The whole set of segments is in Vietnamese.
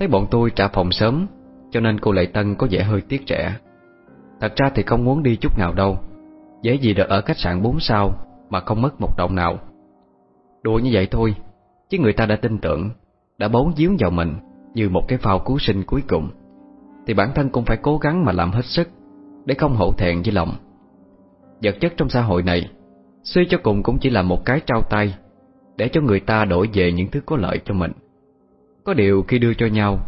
Thấy bọn tôi trả phòng sớm, Cho nên cô Lệ Tân có vẻ hơi tiếc trẻ Thật ra thì không muốn đi chút nào đâu. Dễ gì được ở khách sạn 4 sao Mà không mất một đồng nào. Đùa như vậy thôi, Chứ người ta đã tin tưởng, Đã bấu díu vào mình Như một cái phao cứu sinh cuối cùng. Thì bản thân cũng phải cố gắng mà làm hết sức Để không hổ thẹn với lòng. Vật chất trong xã hội này, Suy cho cùng cũng chỉ là một cái trao tay Để cho người ta đổi về những thứ có lợi cho mình. Có điều khi đưa cho nhau,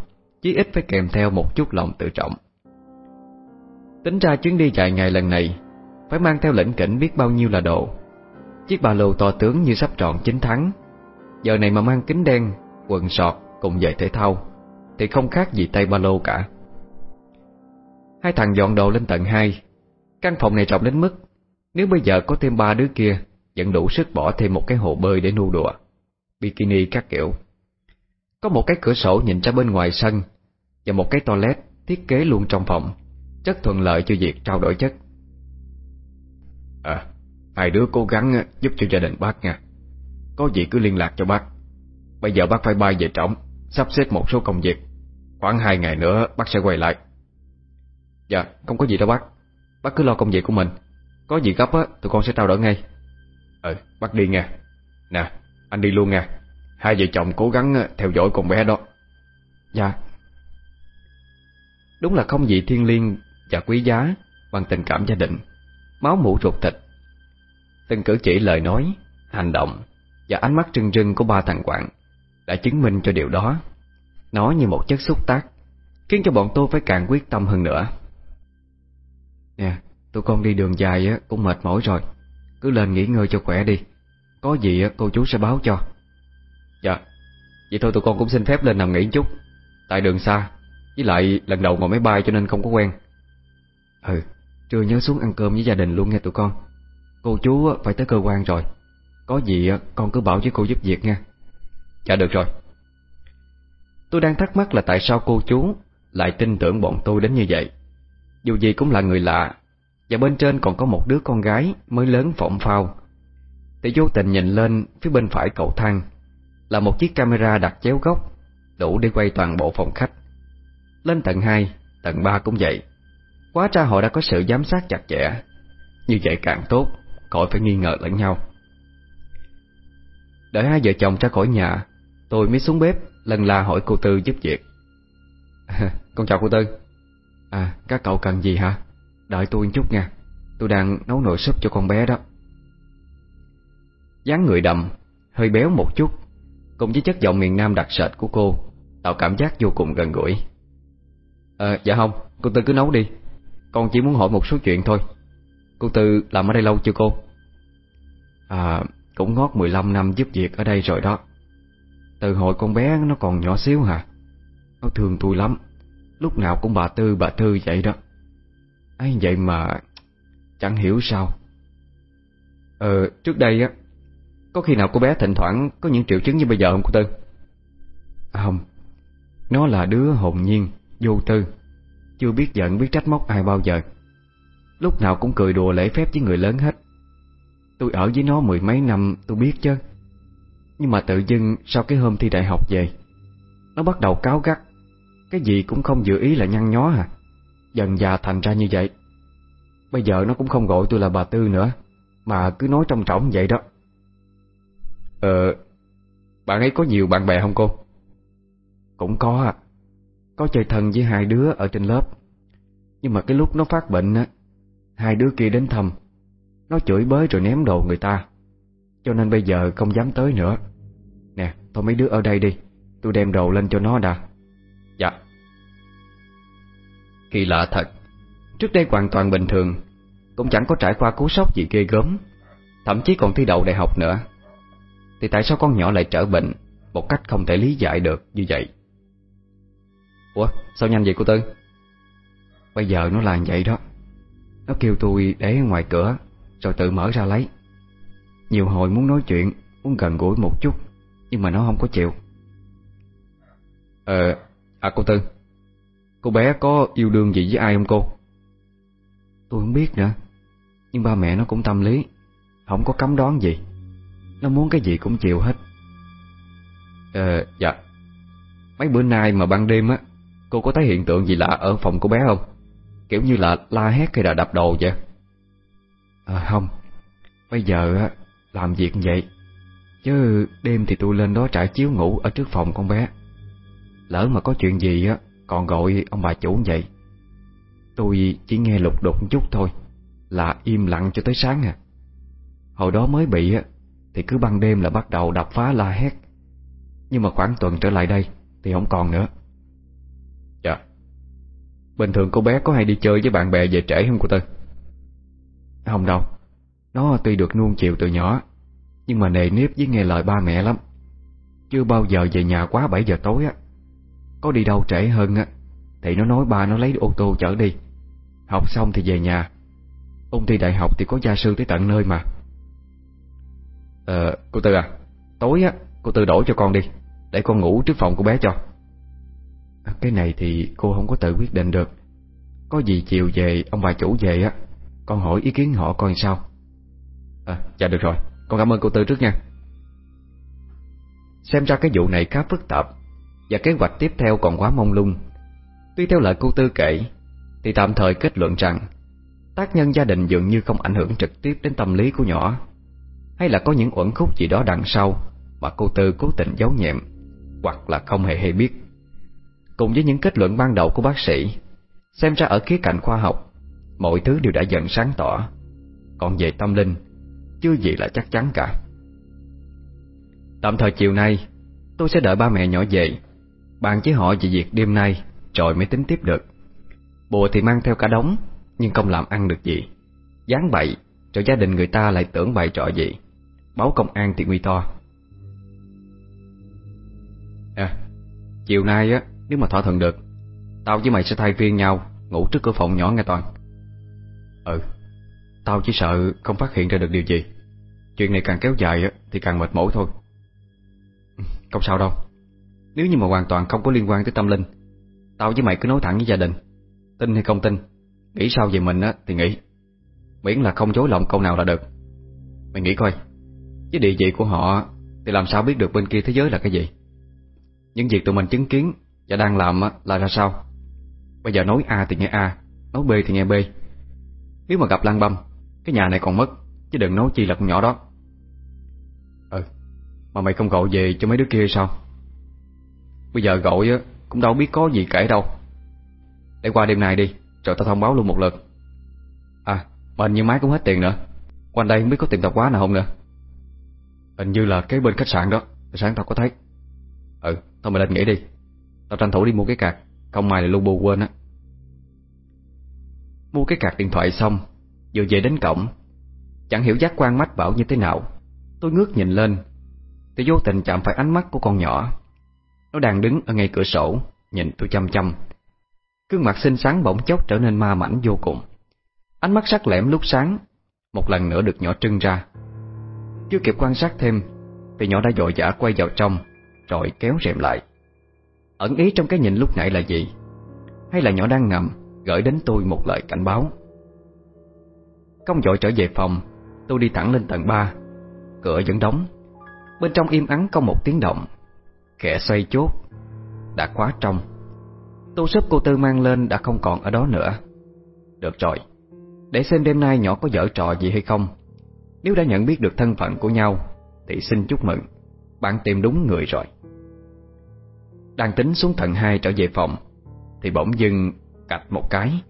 Chí ít phải kèm theo một chút lòng tự trọng. Tính ra chuyến đi dài ngày lần này Phải mang theo lĩnh kỉnh biết bao nhiêu là đồ. Chiếc ba lô to tướng như sắp trọn 9 tháng. Giờ này mà mang kính đen, Quần sọt cùng giày thể thao Thì không khác gì tay ba lô cả. Hai thằng dọn đồ lên tận hai. Căn phòng này rộng đến mức Nếu bây giờ có thêm ba đứa kia Vẫn đủ sức bỏ thêm một cái hồ bơi để nu đùa. Bikini các kiểu. Có một cái cửa sổ nhìn ra bên ngoài sân Và một cái toilet thiết kế luôn trong phòng. Rất thuận lợi cho việc trao đổi chất. À Hai đứa cố gắng giúp cho gia đình bác nha. Có gì cứ liên lạc cho bác. Bây giờ bác phải bay về trống Sắp xếp một số công việc. Khoảng hai ngày nữa bác sẽ quay lại. Dạ không có gì đâu bác. Bác cứ lo công việc của mình. Có gì gấp á tụi con sẽ trao đổi ngay. Ừ. Bác đi nha. Nè anh đi luôn nha Hai vợ chồng cố gắng theo dõi con bé đó. Dạ. Đúng là không gì thiên liêng và quý giá Bằng tình cảm gia đình. Máu mủ ruột thịt. Từng cử chỉ lời nói, hành động Và ánh mắt trưng trưng của ba thằng Quảng Đã chứng minh cho điều đó. Nó như một chất xúc tác Khiến cho bọn tôi phải càng quyết tâm hơn nữa. Nè, tụi con đi đường dài á cũng mệt mỏi rồi. Cứ lên nghỉ ngơi cho khỏe đi. Có gì cô chú sẽ báo cho Dạ. Vậy thôi tụi con cũng xin phép lên nằm nghỉ chút, Tại đường xa, Với lại lần đầu ngồi máy bay cho nên không có quen. Ừ Trưa nhớ xuống ăn cơm với gia đình luôn nghe tụi con. Cô chú phải tới cơ quan rồi. Có gì con cứ bảo với cô giúp việc nha. Dạ được rồi. Tôi đang thắc mắc là tại sao cô chú Lại tin tưởng bọn tôi đến như vậy? Dù gì cũng là người lạ, Và bên trên còn có một đứa con gái Mới lớn phỏng phao. Thì vô tình nhìn lên phía bên phải cầu thang là một chiếc camera đặt chéo góc Đủ để quay toàn bộ phòng khách. Lên tầng 2, tầng 3 cũng vậy. Quá ra họ đã có sự giám sát chặt chẽ. Như vậy càng tốt Khỏi phải nghi ngờ lẫn nhau. Đợi hai vợ chồng ra khỏi nhà Tôi mới xuống bếp Lần la hỏi cô Tư giúp việc. Con chào cô Tư. À các cậu cần gì hả? Đợi tôi một chút nha. Tôi đang nấu nồi súp cho con bé đó. Dáng người đậm Hơi béo một chút. Cùng với chất giọng miền Nam đặc sệt của cô, Tạo cảm giác vô cùng gần gũi. À dạ không, Cô Tư cứ nấu đi. Con chỉ muốn hỏi một số chuyện thôi. Cô Tư làm ở đây lâu chưa cô? À cũng ngót 15 năm giúp việc ở đây rồi đó. Từ hồi con bé nó còn nhỏ xíu hả? Nó thương tôi lắm. Lúc nào cũng bà Tư bà Tư vậy đó. Ấy, vậy mà Chẳng hiểu sao. Ờ trước đây á có khi nào cô bé thỉnh thoảng Có những triệu chứng như bây giờ không cô Tư? À, Không. Nó là đứa hồn nhiên Vô tư Chưa biết giận biết trách móc ai bao giờ. Lúc nào cũng cười đùa lễ phép với người lớn hết. Tôi ở với nó mười mấy năm tôi biết chứ. Nhưng mà tự dưng sau cái hôm thi đại học về Nó bắt đầu cáo gắt. Cái gì cũng không dự ý là nhăn nhó à Dần già thành ra như vậy. Bây giờ nó cũng không gọi tôi là bà Tư nữa Mà cứ nói trong trọng vậy đó. Ờ Bạn ấy có nhiều bạn bè không cô? Cũng có ạ. Có chơi thân với hai đứa ở trên lớp. Nhưng mà cái lúc nó phát bệnh á Hai đứa kia đến thăm. Nó chửi bới rồi ném đồ người ta. Cho nên bây giờ không dám tới nữa. Nè, thôi mấy đứa ở đây đi. Tôi đem đồ lên cho nó đã. Dạ. Kỳ lạ thật. Trước đây hoàn toàn bình thường. Cũng chẳng có trải qua cú sốc gì ghê gớm. Thậm chí còn thi đậu đại học nữa. Thì tại sao con nhỏ lại trở bệnh Một cách không thể lý giải được như vậy? Ủa, sao nhanh vậy cô Tư? Bây giờ nó là vậy đó. Nó kêu tôi để ngoài cửa, Rồi tự mở ra lấy. Nhiều hồi muốn nói chuyện, Muốn gần gũi một chút, Nhưng mà nó không có chịu. Ờ À cô Tư, Cô bé có yêu đương gì với ai không cô? Tôi không biết nữa, Nhưng ba mẹ nó cũng tâm lý, Không có cấm đoán gì. Nó muốn cái gì cũng chịu hết. Ờ dạ. Mấy bữa nay mà ban đêm á, Cô có thấy hiện tượng gì lạ ở phòng của bé không? Kiểu như là la hét hay là đập đồ vậy? À không. Bây giờ á, làm việc vậy. Chứ đêm thì tôi lên đó trải chiếu ngủ Ở trước phòng con bé. Lỡ mà có chuyện gì á, Còn gọi ông bà chủ vậy. Tôi chỉ nghe lục đục chút thôi, Là im lặng cho tới sáng à. Hồi đó mới bị á thì cứ ban đêm là bắt đầu đập phá la hét. Nhưng mà khoảng tuần trở lại đây Thì không còn nữa. Dạ. Bình thường cô bé có hay đi chơi với bạn bè về trễ không cô Tư? Không đâu. Nó tuy được nuông chiều từ nhỏ Nhưng mà nề nếp với nghe lời ba mẹ lắm. Chưa bao giờ về nhà quá 7 giờ tối á. Có đi đâu trễ hơn á Thì nó nói ba nó lấy ô tô chở đi. Học xong thì về nhà. Ôn thi đại học thì có gia sư tới tận nơi mà Ờ, cô Tư à Tối á, cô Tư đổi cho con đi Để con ngủ trước phòng của bé cho. À, cái này thì cô không có tự quyết định được. Có gì chiều về Ông bà chủ về á Con hỏi ý kiến họ coi sao. À, dạ được rồi, con cảm ơn cô Tư trước nha. Xem ra cái vụ này khá phức tạp Và kế hoạch tiếp theo còn quá mông lung. Tuy theo lời cô Tư kể Thì tạm thời kết luận rằng Tác nhân gia đình dường như không ảnh hưởng trực tiếp đến tâm lý của nhỏ. Hay là có những uẩn khúc gì đó đằng sau Mà cô Tư cố tình giấu nhẹm Hoặc là không hề hay biết? Cùng với những kết luận ban đầu của bác sĩ, Xem ra ở khía cạnh khoa học, Mọi thứ đều đã dần sáng tỏ. Còn về tâm linh, Chưa gì là chắc chắn cả. Tạm thời chiều nay, Tôi sẽ đợi ba mẹ nhỏ về, Bàn với họ về việc đêm nay Rồi mới tính tiếp được. Bùa thì mang theo cả đống, Nhưng không làm ăn được gì. Dán bậy cho gia đình người ta lại tưởng bày trọ gì? Báo công an thì nguy to. À Chiều nay á Nếu mà thỏa thuận được Tao với mày sẽ thay phiên nhau Ngủ trước cửa phòng nhỏ nghe Toàn. Ừ. Tao chỉ sợ không phát hiện ra được điều gì. Chuyện này càng kéo dài thì càng mệt mỏi thôi. Không sao đâu. Nếu như mà hoàn toàn không có liên quan tới tâm linh Tao với mày cứ nói thẳng với gia đình Tin hay không tin Nghĩ sao về mình á thì nghĩ. Miễn là không dối lòng câu nào là được. Mày nghĩ coi với địa vị của họ, Thì làm sao biết được bên kia thế giới là cái gì? Những việc tụi mình chứng kiến Và đang làm là ra sao? Bây giờ nói A thì nghe A, Nói B thì nghe B. Nếu mà gặp lăng băm, Cái nhà này còn mất, Chứ đừng nói chi là con nhỏ đó. Ừ Mà mày không gọi về cho mấy đứa kia sao? Bây giờ gọi Cũng đâu biết có gì kể đâu. Để qua đêm nay đi, Rồi tao thông báo luôn một lượt. À mà hình như máy cũng hết tiền nữa. Quanh đây không biết có tiệm tạp quá nào không nữa. Hình như là cái bên khách sạn đó. Sáng tao có thấy. Ừ thôi mày lên nghỉ đi. Tao tranh thủ đi mua cái cạc Không mai là lu bu quên á. Mua cái cạc điện thoại xong, Vừa về đến cổng, Chẳng hiểu giác quan mách bảo như thế nào. Tôi ngước nhìn lên, tôi vô tình chạm phải ánh mắt của con nhỏ. Nó đang đứng ở ngay cửa sổ, Nhìn tôi chăm chăm. Cương mặt xinh xắn bỗng chốc trở nên ma mảnh vô cùng. Ánh mắt sắc lẻm lúc sáng, Một lần nữa được nhỏ trưng ra. Chưa kịp quan sát thêm Thì nhỏ đã dội dã quay vào trong, Rồi kéo rèm lại. Ẩn ý trong cái nhìn lúc nãy là gì? Hay là nhỏ đang ngầm Gửi đến tôi một lời cảnh báo? Công dội trở về phòng, Tôi đi thẳng lên tầng 3 Cửa vẫn đóng. Bên trong im ắng không một tiếng động. Khẽ xoay chốt Đã khóa trong. Tô sớp cô Tư mang lên đã không còn ở đó nữa. Được rồi. Để xem đêm nay nhỏ có dở trò gì hay không. Nếu đã nhận biết được thân phận của nhau, Thì xin chúc mừng. Bạn tìm đúng người rồi. Đang tính xuống tầng 2 trở về phòng, Thì bỗng dưng cạch một cái.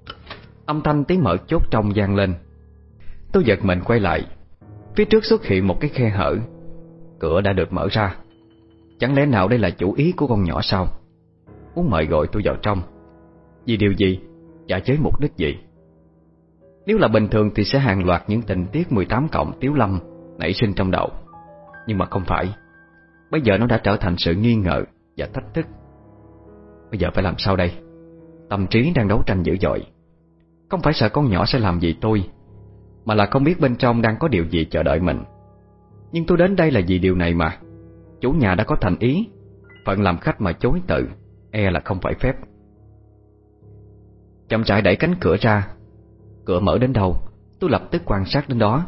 Âm thanh tiếng mở chốt trong gian lên. Tôi giật mình quay lại. Phía trước xuất hiện một cái khe hở. Cửa đã được mở ra. Chẳng lẽ nào đây là chủ ý của con nhỏ sao? Muốn mời gọi tôi vào trong. Vì điều gì? Và với mục đích gì? Nếu là bình thường thì sẽ hàng loạt những tình tiết 18 cộng tiếu lâm Nảy sinh trong đầu. Nhưng mà không phải. Bây giờ nó đã trở thành sự nghi ngờ Và thách thức. Bây giờ phải làm sao đây? Tâm trí đang đấu tranh dữ dội. Không phải sợ con nhỏ sẽ làm gì tôi, Mà là không biết bên trong đang có điều gì chờ đợi mình. Nhưng tôi đến đây là vì điều này mà. Chủ nhà đã có thành ý. Phận làm khách mà chối tự E là không phải phép. Chậm rãi đẩy cánh cửa ra Cửa mở đến đâu, Tôi lập tức quan sát đến đó.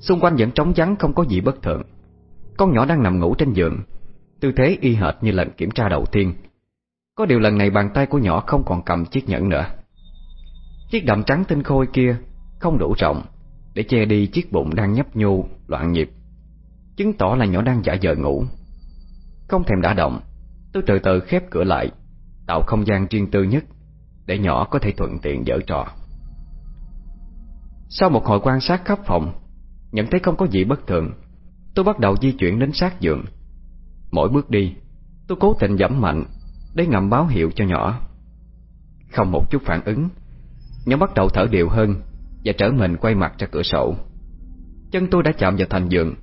Xung quanh vẫn trống vắng, không có gì bất thường. Con nhỏ đang nằm ngủ trên giường. Tư thế y hệt như lần kiểm tra đầu tiên. Có điều lần này bàn tay của nhỏ không còn cầm chiếc nhẫn nữa. Chiếc đầm trắng tinh khôi kia Không đủ rộng Để che đi chiếc bụng đang nhấp nhô Loạn nhịp. Chứng tỏ là nhỏ đang giả vờ ngủ. Không thèm đã động, Tôi từ từ khép cửa lại, Tạo không gian riêng tư nhất Để nhỏ có thể thuận tiện dở trò. Sau một hồi quan sát khắp phòng, Nhận thấy không có gì bất thường, Tôi bắt đầu di chuyển đến sát giường. Mỗi bước đi, Tôi cố tình giảm mạnh Để ngầm báo hiệu cho nhỏ. Không một chút phản ứng, Nhỏ bắt đầu thở đều hơn Và trở mình quay mặt ra cửa sổ. Chân tôi đã chạm vào thành giường,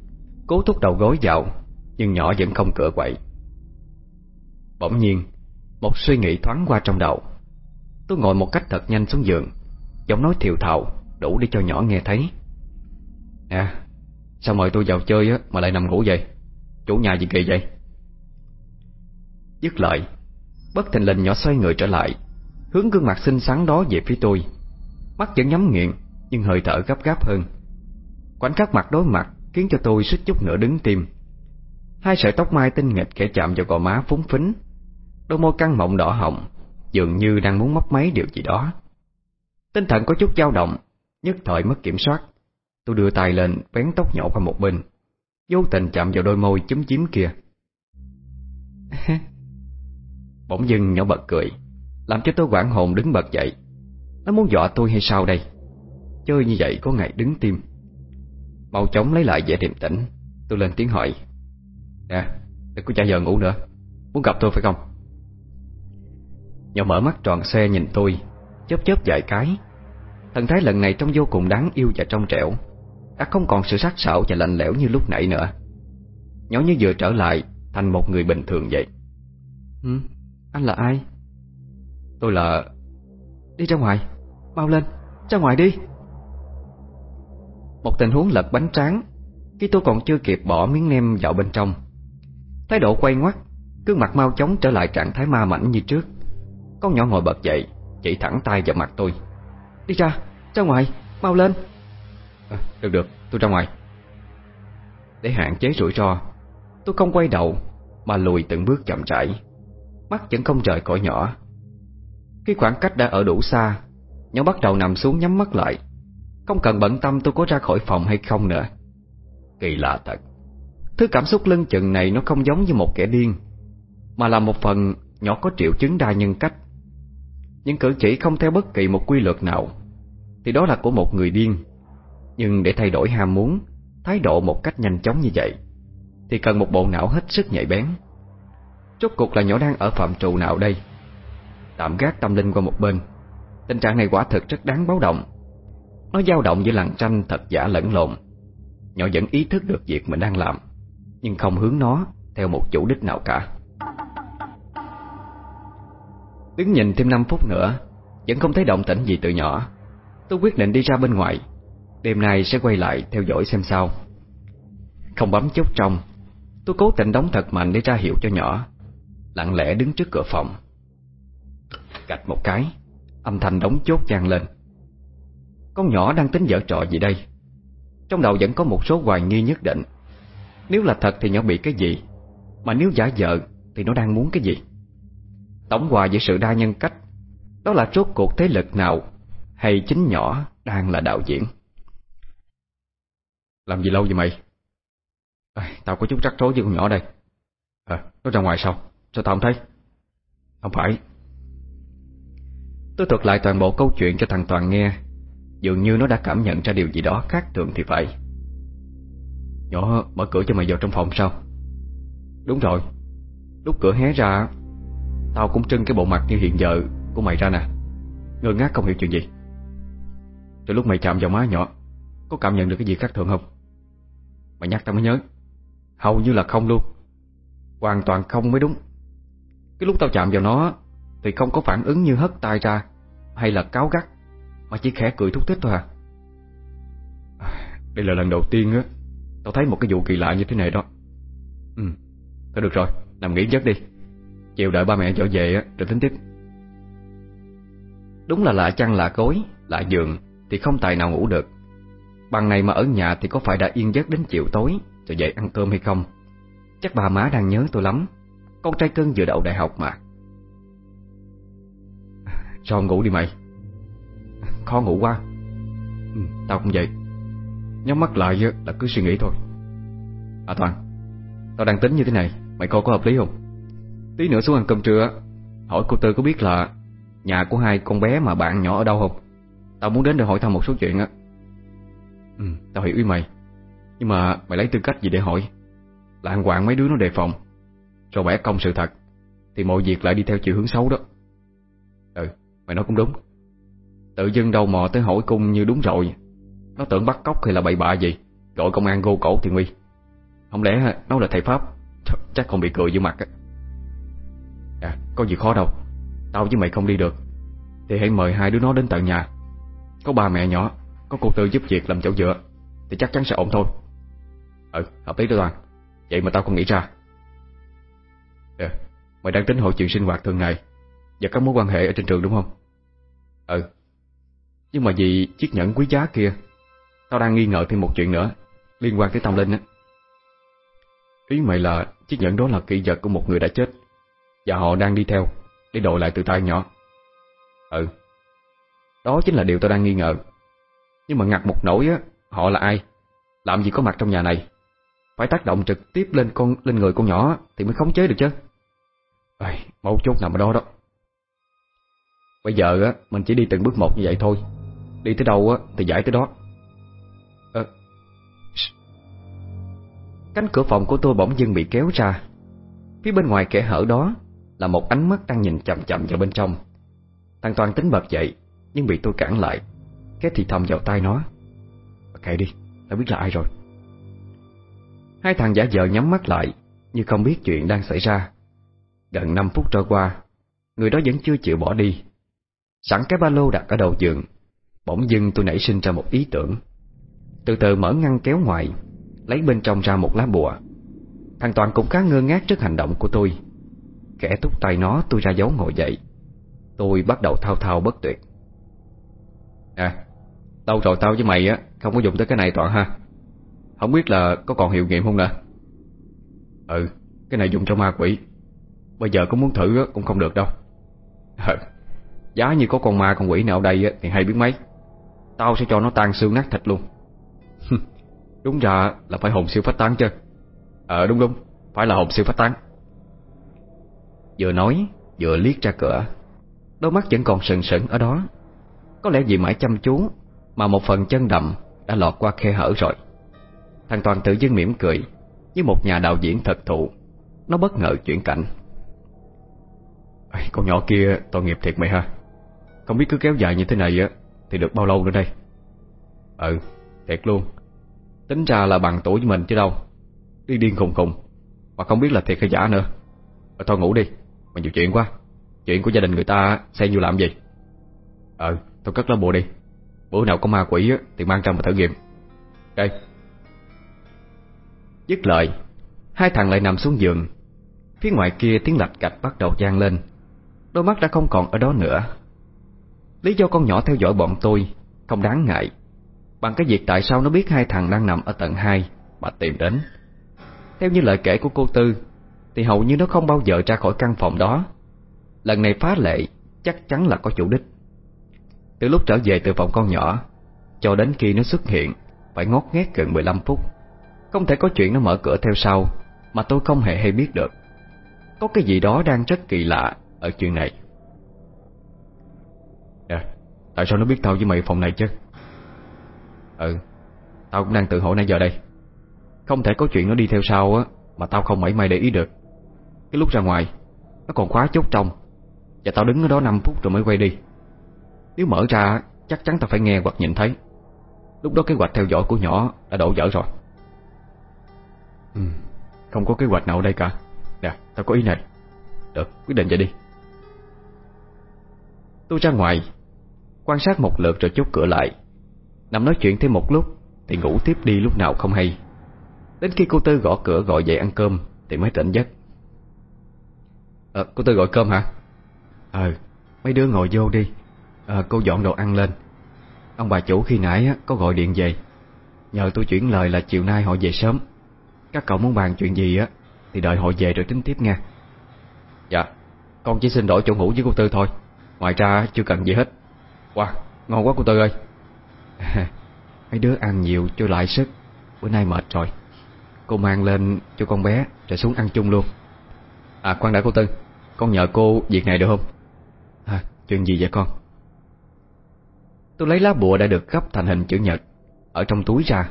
Cố thúc đầu gối vào, Nhưng nhỏ vẫn không cửa quậy. Bỗng nhiên, Một suy nghĩ thoáng qua trong đầu. Tôi ngồi một cách thật nhanh xuống giường, Giọng nói thiều thào. Đủ để cho nhỏ nghe thấy. À Sao mời tôi vào chơi á, mà lại nằm ngủ vậy? Chủ nhà gì kỳ vậy? Dứt lời, Bất thình lình nhỏ xoay người trở lại, Hướng gương mặt xinh xắn đó về phía tôi. Mắt vẫn nhắm nghiện, Nhưng hơi thở gấp gáp hơn. Khoảnh khắc mặt đối mặt Khiến cho tôi suýt chút nữa đứng tim. Hai sợi tóc mai tinh nghịch kẻ chạm vào gò má phúng phính. Đôi môi căng mọng đỏ hồng, Dường như đang muốn mấp máy điều gì đó. Tinh thần có chút dao động Nhất thời mất kiểm soát. Tôi đưa tay lên bén tóc nhỏ qua một bên. Vô tình chạm vào đôi môi chúm chím kia. Bỗng dưng nhỏ bật cười Làm cho tôi quảng hồn đứng bật dậy. Nó muốn dọa tôi hay sao đây? Chơi như vậy có ngày đứng tim. Mau chóng lấy lại vẻ điềm tĩnh. Tôi lên tiếng hỏi. Nè, đừng có trả giờ ngủ nữa. Muốn gặp tôi phải không? Nhỏ mở mắt tròn xe nhìn tôi Chớp chớp vài cái. Thần thái lần này trông vô cùng đáng yêu và trong trẻo. Đã không còn sự sắc sảo và lạnh lẽo như lúc nãy nữa. Nhỏ như vừa trở lại Thành một người bình thường vậy. Ừ, anh là ai? Tôi là... Đi ra ngoài, mau lên, ra ngoài đi. Một tình huống lật bánh tráng Khi tôi còn chưa kịp bỏ miếng nem vào bên trong. Thái độ quay ngoắt Gương mặt mau chóng trở lại trạng thái ma mảnh như trước. Con nhỏ ngồi bật dậy Chỉ thẳng tay vào mặt tôi Đi ra, ra ngoài, mau lên. À, Được được, tôi ra ngoài. Để hạn chế rủi ro Tôi không quay đầu Mà lùi từng bước chậm rãi. Mắt vẫn không rời cõi nhỏ. Khi khoảng cách đã ở đủ xa Nhỏ bắt đầu nằm xuống nhắm mắt lại. Không cần bận tâm tôi có ra khỏi phòng hay không nữa. Kỳ lạ thật. Thứ cảm xúc lưng chừng này nó không giống như một kẻ điên Mà là một phần nhỏ có triệu chứng đa nhân cách những cử chỉ không theo bất kỳ một quy luật nào. Thì đó là của một người điên. Nhưng để thay đổi ham muốn, Thái độ một cách nhanh chóng như vậy, Thì cần một bộ não hết sức nhạy bén. Rốt cuộc là nhỏ đang ở phạm trụ nào đây? Tạm gác tâm linh qua một bên. Tình trạng này quả thực rất đáng báo động. Nó dao động giữa làng tranh thật giả lẫn lộn. Nhỏ vẫn ý thức được việc mình đang làm, Nhưng không hướng nó theo một chủ đích nào cả. Đứng nhìn thêm 5 phút nữa, Vẫn không thấy động tĩnh gì từ nhỏ. Tôi quyết định đi ra bên ngoài. Đêm nay sẽ quay lại theo dõi xem sao. Không bấm chốt trong, Tôi cố tình đóng thật mạnh để ra hiệu cho nhỏ. Lặng lẽ đứng trước cửa phòng. Gạch một cái, Âm thanh đóng chốt vang lên. Con nhỏ đang tính dở trò gì đây? Trong đầu vẫn có một số hoài nghi nhất định. Nếu là thật thì nhỏ bị cái gì? Mà nếu giả vợ Thì nó đang muốn cái gì? Tổng hòa với sự đa nhân cách Đó là rốt cuộc thế lực nào Hay chính nhỏ đang là đạo diễn. Làm gì lâu vậy mày? À, Tao có chút rắc rối với con nhỏ đây. À nó ra ngoài sao? Sao tao không thấy? Không phải. Tôi thuật lại toàn bộ câu chuyện cho thằng Toàn nghe. Dường như nó đã cảm nhận ra điều gì đó khác thường thì phải. Nhỏ mở cửa cho mày vào trong phòng sao? Đúng rồi. Lúc cửa hé ra Tao cũng trưng cái bộ mặt như hiện giờ của mày ra nè. Ngơ ngác không hiểu chuyện gì. Từ lúc mày chạm vào má nhỏ, Có cảm nhận được cái gì khác thường không? Mày nhắc tao mới nhớ. Hầu như là không luôn. Hoàn toàn không mới đúng. Cái lúc tao chạm vào nó Thì không có phản ứng như hất tay ra Hay là cáo gắt, Mà chỉ khẽ cười thúc thích thôi à. Đây là lần đầu tiên á, Tao thấy một cái vụ kỳ lạ như thế này đó. Ừ Thôi được rồi, Nằm nghỉ giấc đi. Chiều đợi ba mẹ trở về rồi tính tiếp. Đúng là lạ chăn lạ cối Lạ giường thì không tài nào ngủ được. Bằng này mà ở nhà thì có phải đã yên giấc đến chiều tối Rồi dậy ăn cơm hay không? Chắc bà má đang nhớ tôi lắm. Con trai cưng vừa đậu đại học mà. Sao ngủ đi mày? Khó ngủ quá. Ừ, Tao cũng vậy. Nhắm mắt lại là cứ suy nghĩ thôi. À Toàn Tao đang tính như thế này Mày coi có hợp lý không? Tí nữa xuống ăn cơm trưa. Hỏi cô Tư có biết là Nhà của hai con bé mà bạn nhỏ ở đâu không? Tao muốn đến để hỏi thăm một số chuyện á. Ừ. Tao hiểu ý mày. Nhưng mà mày lấy tư cách gì để hỏi? Là ăn quạng mấy đứa nó đề phòng. Rồi bẻ công sự thật Thì mọi việc lại đi theo chiều hướng xấu đó. Ừ mày nói cũng đúng. Tự dưng đầu mò tới hỏi cung như đúng rồi. Nó tưởng bắt cóc hay là bậy bạ gì Gọi công an gô cổ thì nguy. Không lẽ nó là thầy Pháp? Chắc còn bị cười vô mặt á À có gì khó đâu. Tao với mày không đi được. Thì hãy mời hai đứa nó đến tận nhà. Có ba mẹ nhỏ Có cô Tư giúp việc làm chỗ dựa Thì chắc chắn sẽ ổn thôi. Ừ hợp lý đó Toàn Vậy mà tao không nghĩ ra. À, Mày đang tính hội chuyện sinh hoạt thường ngày Và các mối quan hệ ở trên trường đúng không? Ừ. Nhưng mà vì chiếc nhẫn quý giá kia Tao đang nghi ngờ thêm một chuyện nữa Liên quan tới tâm linh á. Ý mày là chiếc nhẫn đó là kỹ vật của một người đã chết. Và họ đang đi theo Để đổi lại từ tay nhỏ. Ừ Đó chính là điều tôi đang nghi ngờ. Nhưng mà ngặt một nỗi á Họ là ai? Làm gì có mặt trong nhà này? Phải tác động trực tiếp lên con lên người con nhỏ Thì mới khống chế được chứ. Ây, Mấu chốt nằm ở đó đó. Bây giờ á Mình chỉ đi từng bước một như vậy thôi. Đi tới đâu á thì giải tới đó. À, Cánh cửa phòng của tôi bỗng dưng bị kéo ra. Phía bên ngoài kẻ hở đó là một ánh mắt đang nhìn chậm chậm vào bên trong. Thằng Toàn tính bật dậy Nhưng bị tôi cản lại. Cái thì thầm vào tay nó. Kệ đi, tao biết là ai rồi. Hai thằng giả vờ nhắm mắt lại Như không biết chuyện đang xảy ra. Gần 5 phút trôi qua Người đó vẫn chưa chịu bỏ đi. Sẵn cái ba lô đặt ở đầu giường Bỗng dưng tôi nảy sinh ra một ý tưởng. Từ từ mở ngăn kéo ngoài Lấy bên trong ra một lá bùa. Thằng Toàn cũng khá ngơ ngác trước hành động của tôi. Kẻ thúc tay nó tôi ra dấu ngồi dậy. Tôi bắt đầu thao thao bất tuyệt. À Lâu rồi tao với mày á Không có dùng tới cái này Toàn ha. Không biết là có còn hiệu nghiệm không nè? Ừ Cái này dùng cho ma quỷ. Bây giờ có muốn thử cũng không được đâu. Ừ, Giá như có con ma con quỷ nào đây á, Thì hay biết mấy. Tao sẽ cho nó tan xương nát thịt luôn. Đúng ra là phải hồn siêu phách tán chứ. Ờ đúng đúng Phải là hồn siêu phách tán. Vừa nói, vừa liếc ra cửa. Đôi mắt vẫn còn sừng sững ở đó. Có lẽ vì mãi chăm chú Mà một phần chân đậm đã lọt qua khe hở rồi. Thằng Toàn tự dưng mỉm cười Như một nhà đạo diễn thật thụ. Nó bất ngờ chuyển cảnh. Con nhỏ kia tội nghiệp thiệt mày ha. Không biết cứ kéo dài như thế này á, Thì được bao lâu nữa đây? Ừ thiệt luôn. Tính ra là bằng tuổi với mình chứ đâu. Đi điên khùng khùng. Mà không biết là thiệt hay giả nữa. Thôi ngủ đi. Mà nhiều chuyện quá. Chuyện của gia đình người ta xen như làm gì? Ờ tôi cất lá bùa đi. Bữa nào có ma quỷ thì mang ra mà thử nghiệm. Đây. Dứt lời, Hai thằng lại nằm xuống giường. Phía ngoài kia tiếng lạch cạch bắt đầu gian lên. Đôi mắt đã không còn ở đó nữa. Lý do con nhỏ theo dõi bọn tôi Không đáng ngại. Bằng cái việc tại sao nó biết hai thằng đang nằm ở tầng 2 Mà tìm đến. Theo như lời kể của cô Tư thì hầu như nó không bao giờ ra khỏi căn phòng đó. Lần này phá lệ Chắc chắn là có chủ đích. Từ lúc trở về từ phòng con nhỏ Cho đến khi nó xuất hiện Phải ngót nghét gần 15 phút. Không thể có chuyện nó mở cửa theo sau Mà tôi không hề hay biết được. Có cái gì đó đang rất kỳ lạ Ở chuyện này. À Tại sao nó biết tao với mày phòng này chứ? Ừ Tao cũng đang tự hỏi nãy giờ đây. Không thể có chuyện nó đi theo sau á Mà tao không mảy may để ý được Cái lúc ra ngoài Nó còn khóa chốt trong. Và tao đứng ở đó 5 phút rồi mới quay đi. Nếu mở ra chắc chắn tao phải nghe hoặc nhìn thấy. Lúc đó kế hoạch theo dõi của nhỏ Đã đổ dở rồi. Ừ, Không có kế hoạch nào ở đây cả. Nè tao có ý này. Được quyết định vậy đi. Tôi ra ngoài Quan sát một lượt rồi chốt cửa lại. Nằm nói chuyện thêm một lúc Thì ngủ tiếp đi lúc nào không hay. Đến khi cô Tư gõ cửa gọi dậy ăn cơm Thì mới tỉnh giấc à, Cô Tư gọi cơm hả? Ờ Mấy đứa ngồi vô đi. À, Cô dọn đồ ăn lên. Ông bà chủ khi nãy có gọi điện về. Nhờ tôi chuyển lời là chiều nay họ về sớm. Các cậu muốn bàn chuyện gì á Thì đợi họ về rồi tính tiếp nha. Dạ Con chỉ xin đổi chỗ ngủ với cô Tư thôi. Ngoài ra chưa cần gì hết. Wow ngon quá cô Tư ơi. Mấy đứa ăn nhiều cho lại sức. Bữa nay mệt rồi. Cô mang lên cho con bé Rồi xuống ăn chung luôn. À khoan đã cô Tư con nhờ cô việc này được không? À, Chuyện gì vậy con? Tôi lấy lá bùa đã được gấp thành hình chữ nhật Ở trong túi ra.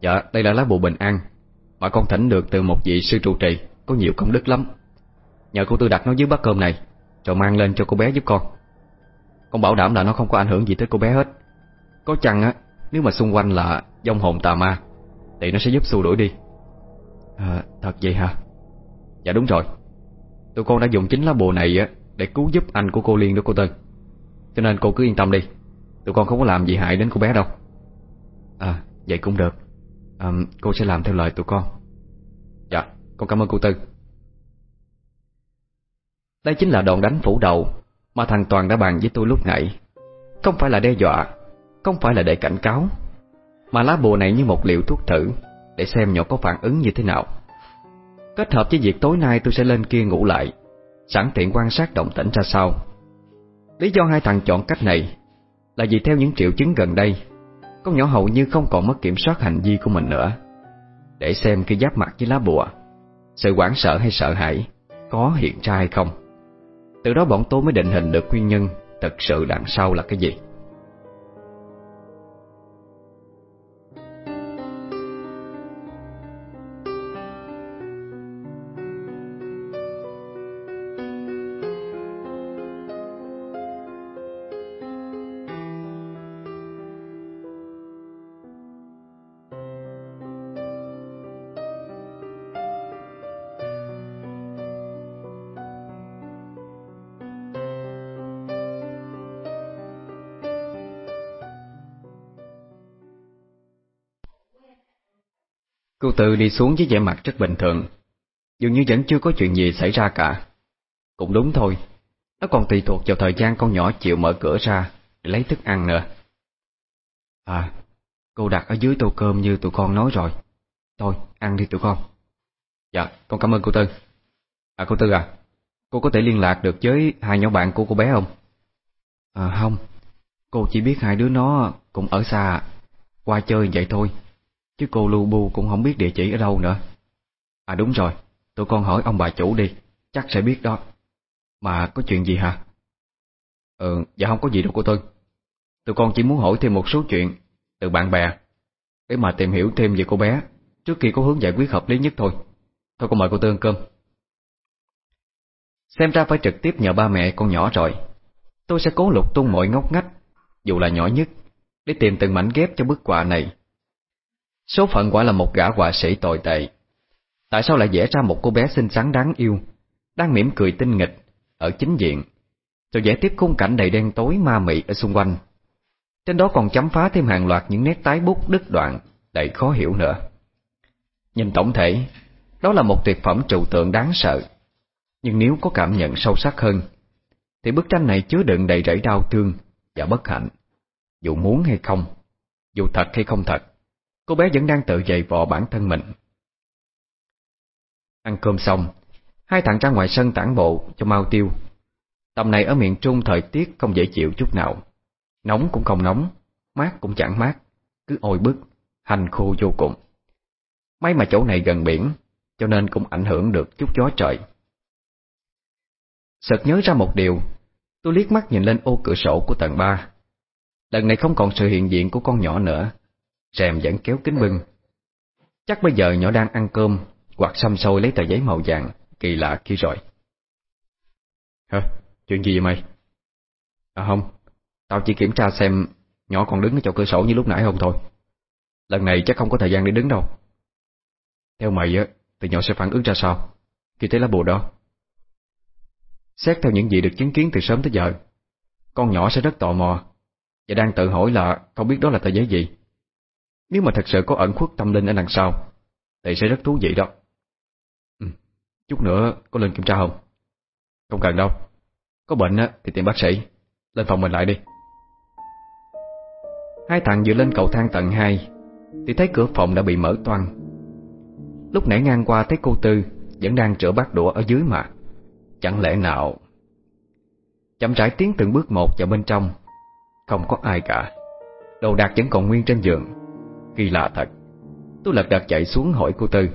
Dạ đây là lá bùa bình an Mà con thỉnh được từ một vị sư trụ trì Có nhiều công đức lắm. Nhờ cô Tư đặt nó dưới bát cơm này Rồi mang lên cho cô bé giúp con. Con bảo đảm là nó không có ảnh hưởng gì tới cô bé hết. Có chăng á Nếu mà xung quanh là dông hồn tà ma Thì nó sẽ giúp xua đuổi đi. À, Thật vậy hả? Dạ đúng rồi. Tụi con đã dùng chính lá bùa này á Để cứu giúp anh của cô Liên đó cô Tư. Cho nên cô cứ yên tâm đi. Tụi con không có làm gì hại đến cô bé đâu. À vậy cũng được. À, Cô sẽ làm theo lời tụi con. Dạ con cảm ơn cô Tư. Đây chính là đòn đánh phủ đầu Mà thằng Toàn đã bàn với tôi lúc nãy. Không phải là đe dọa Không phải là để cảnh cáo Mà lá bùa này như một liệu thuốc thử Để xem nhỏ có phản ứng như thế nào. Kết hợp với việc tối nay tôi sẽ lên kia ngủ lại. Sẵn tiện quan sát động tĩnh ra sao Lý do hai thằng chọn cách này Là vì theo những triệu chứng gần đây, Con nhỏ hầu như không còn mất kiểm soát hành vi của mình nữa. Để xem khi giáp mặt với lá bùa, Sự hoảng sợ hay sợ hãi Có hiện ra hay không. Từ đó bọn tôi mới định hình được nguyên nhân, Thật sự đằng sau là cái gì. Cô Tư đi xuống với vẻ mặt rất bình thường. Dường như vẫn chưa có chuyện gì xảy ra cả. Cũng đúng thôi. Nó còn tùy thuộc vào thời gian con nhỏ chịu mở cửa ra Để lấy thức ăn nữa. À Cô đặt ở dưới tô cơm như tụi con nói rồi. Thôi, ăn đi tụi con. Dạ con cảm ơn cô Tư. À cô Tư à Cô có thể liên lạc được với hai nhỏ bạn của cô bé không? À không. Cô chỉ biết hai đứa nó cũng ở xa, Qua chơi vậy thôi. Chứ cô Lu Bu cũng không biết địa chỉ ở đâu nữa. À đúng rồi. Tụi con hỏi ông bà chủ đi. Chắc sẽ biết đó. Mà có chuyện gì hả? Ừ dạ không có gì đâu cô Tư. Tụi con chỉ muốn hỏi thêm một số chuyện Từ bạn bè, Để mà tìm hiểu thêm về cô bé. Trước khi có hướng giải quyết hợp lý nhất thôi. Thôi con mời cô Tư ăn cơm. Xem ra phải trực tiếp nhờ ba mẹ con nhỏ rồi. Tôi sẽ cố lục tung mọi ngóc ngách, Dù là nhỏ nhất, Để tìm từng mảnh ghép cho bức họa này. Số phận quả là một gã họa sĩ tồi tệ. Tại sao lại vẽ ra một cô bé xinh xắn đáng yêu, Đang mỉm cười tinh nghịch Ở chính diện, Rồi vẽ tiếp khung cảnh đầy đen tối ma mị ở xung quanh. Trên đó còn chấm phá thêm hàng loạt những nét tái bút đứt đoạn Đầy khó hiểu nữa. Nhìn tổng thể, Đó là một tuyệt phẩm trừu tượng đáng sợ. Nhưng nếu có cảm nhận sâu sắc hơn, Thì bức tranh này chứa đựng đầy rẫy đau thương Và bất hạnh, Dù muốn hay không, Dù thật hay không thật. Cô bé vẫn đang tự dày vò bản thân mình. Ăn cơm xong Hai thằng ra ngoài sân tản bộ cho mau tiêu. Tầm này ở miền Trung thời tiết không dễ chịu chút nào. Nóng cũng không nóng Mát cũng chẳng mát Cứ ôi bức, hành khô vô cùng. May mà chỗ này gần biển Cho nên cũng ảnh hưởng được chút gió trời. Sợt nhớ ra một điều Tôi liếc mắt nhìn lên ô cửa sổ của tầng 3 Lần này không còn sự hiện diện của con nhỏ nữa. Rèm vẫn kéo kính bưng. Chắc bây giờ nhỏ đang ăn cơm Hoặc xăm xôi lấy tờ giấy màu vàng, Kỳ lạ kia rồi. Hả? Chuyện gì vậy mày? À không. Tao chỉ kiểm tra xem Nhỏ còn đứng ở chỗ cửa sổ như lúc nãy không thôi. Lần này chắc không có thời gian để đứng đâu. Theo mày á Thì nhỏ sẽ phản ứng ra sao? Khi thấy lá bùa đó. Xét theo những gì được chứng kiến từ sớm tới giờ, Con nhỏ sẽ rất tò mò Và đang tự hỏi là Không biết đó là tờ giấy gì nếu mà thật sự có ẩn khuất tâm linh ở đằng sau Thì sẽ rất thú vị đó. Ừ. Chút nữa có lên kiểm tra không? Không cần đâu. Có bệnh á, thì tìm bác sĩ. Lên phòng mình lại đi. Hai thằng vừa lên cầu thang tầng 2 Thì thấy cửa phòng đã bị mở toang. Lúc nãy ngang qua thấy cô Tư Vẫn đang rửa bát đũa ở dưới mà. Chẳng lẽ nào? Chậm rãi tiến từng bước một vào bên trong. Không có ai cả. Đồ đạc vẫn còn nguyên trên giường. Kỳ lạ thật. Tôi lật đật chạy xuống hỏi cô Tư.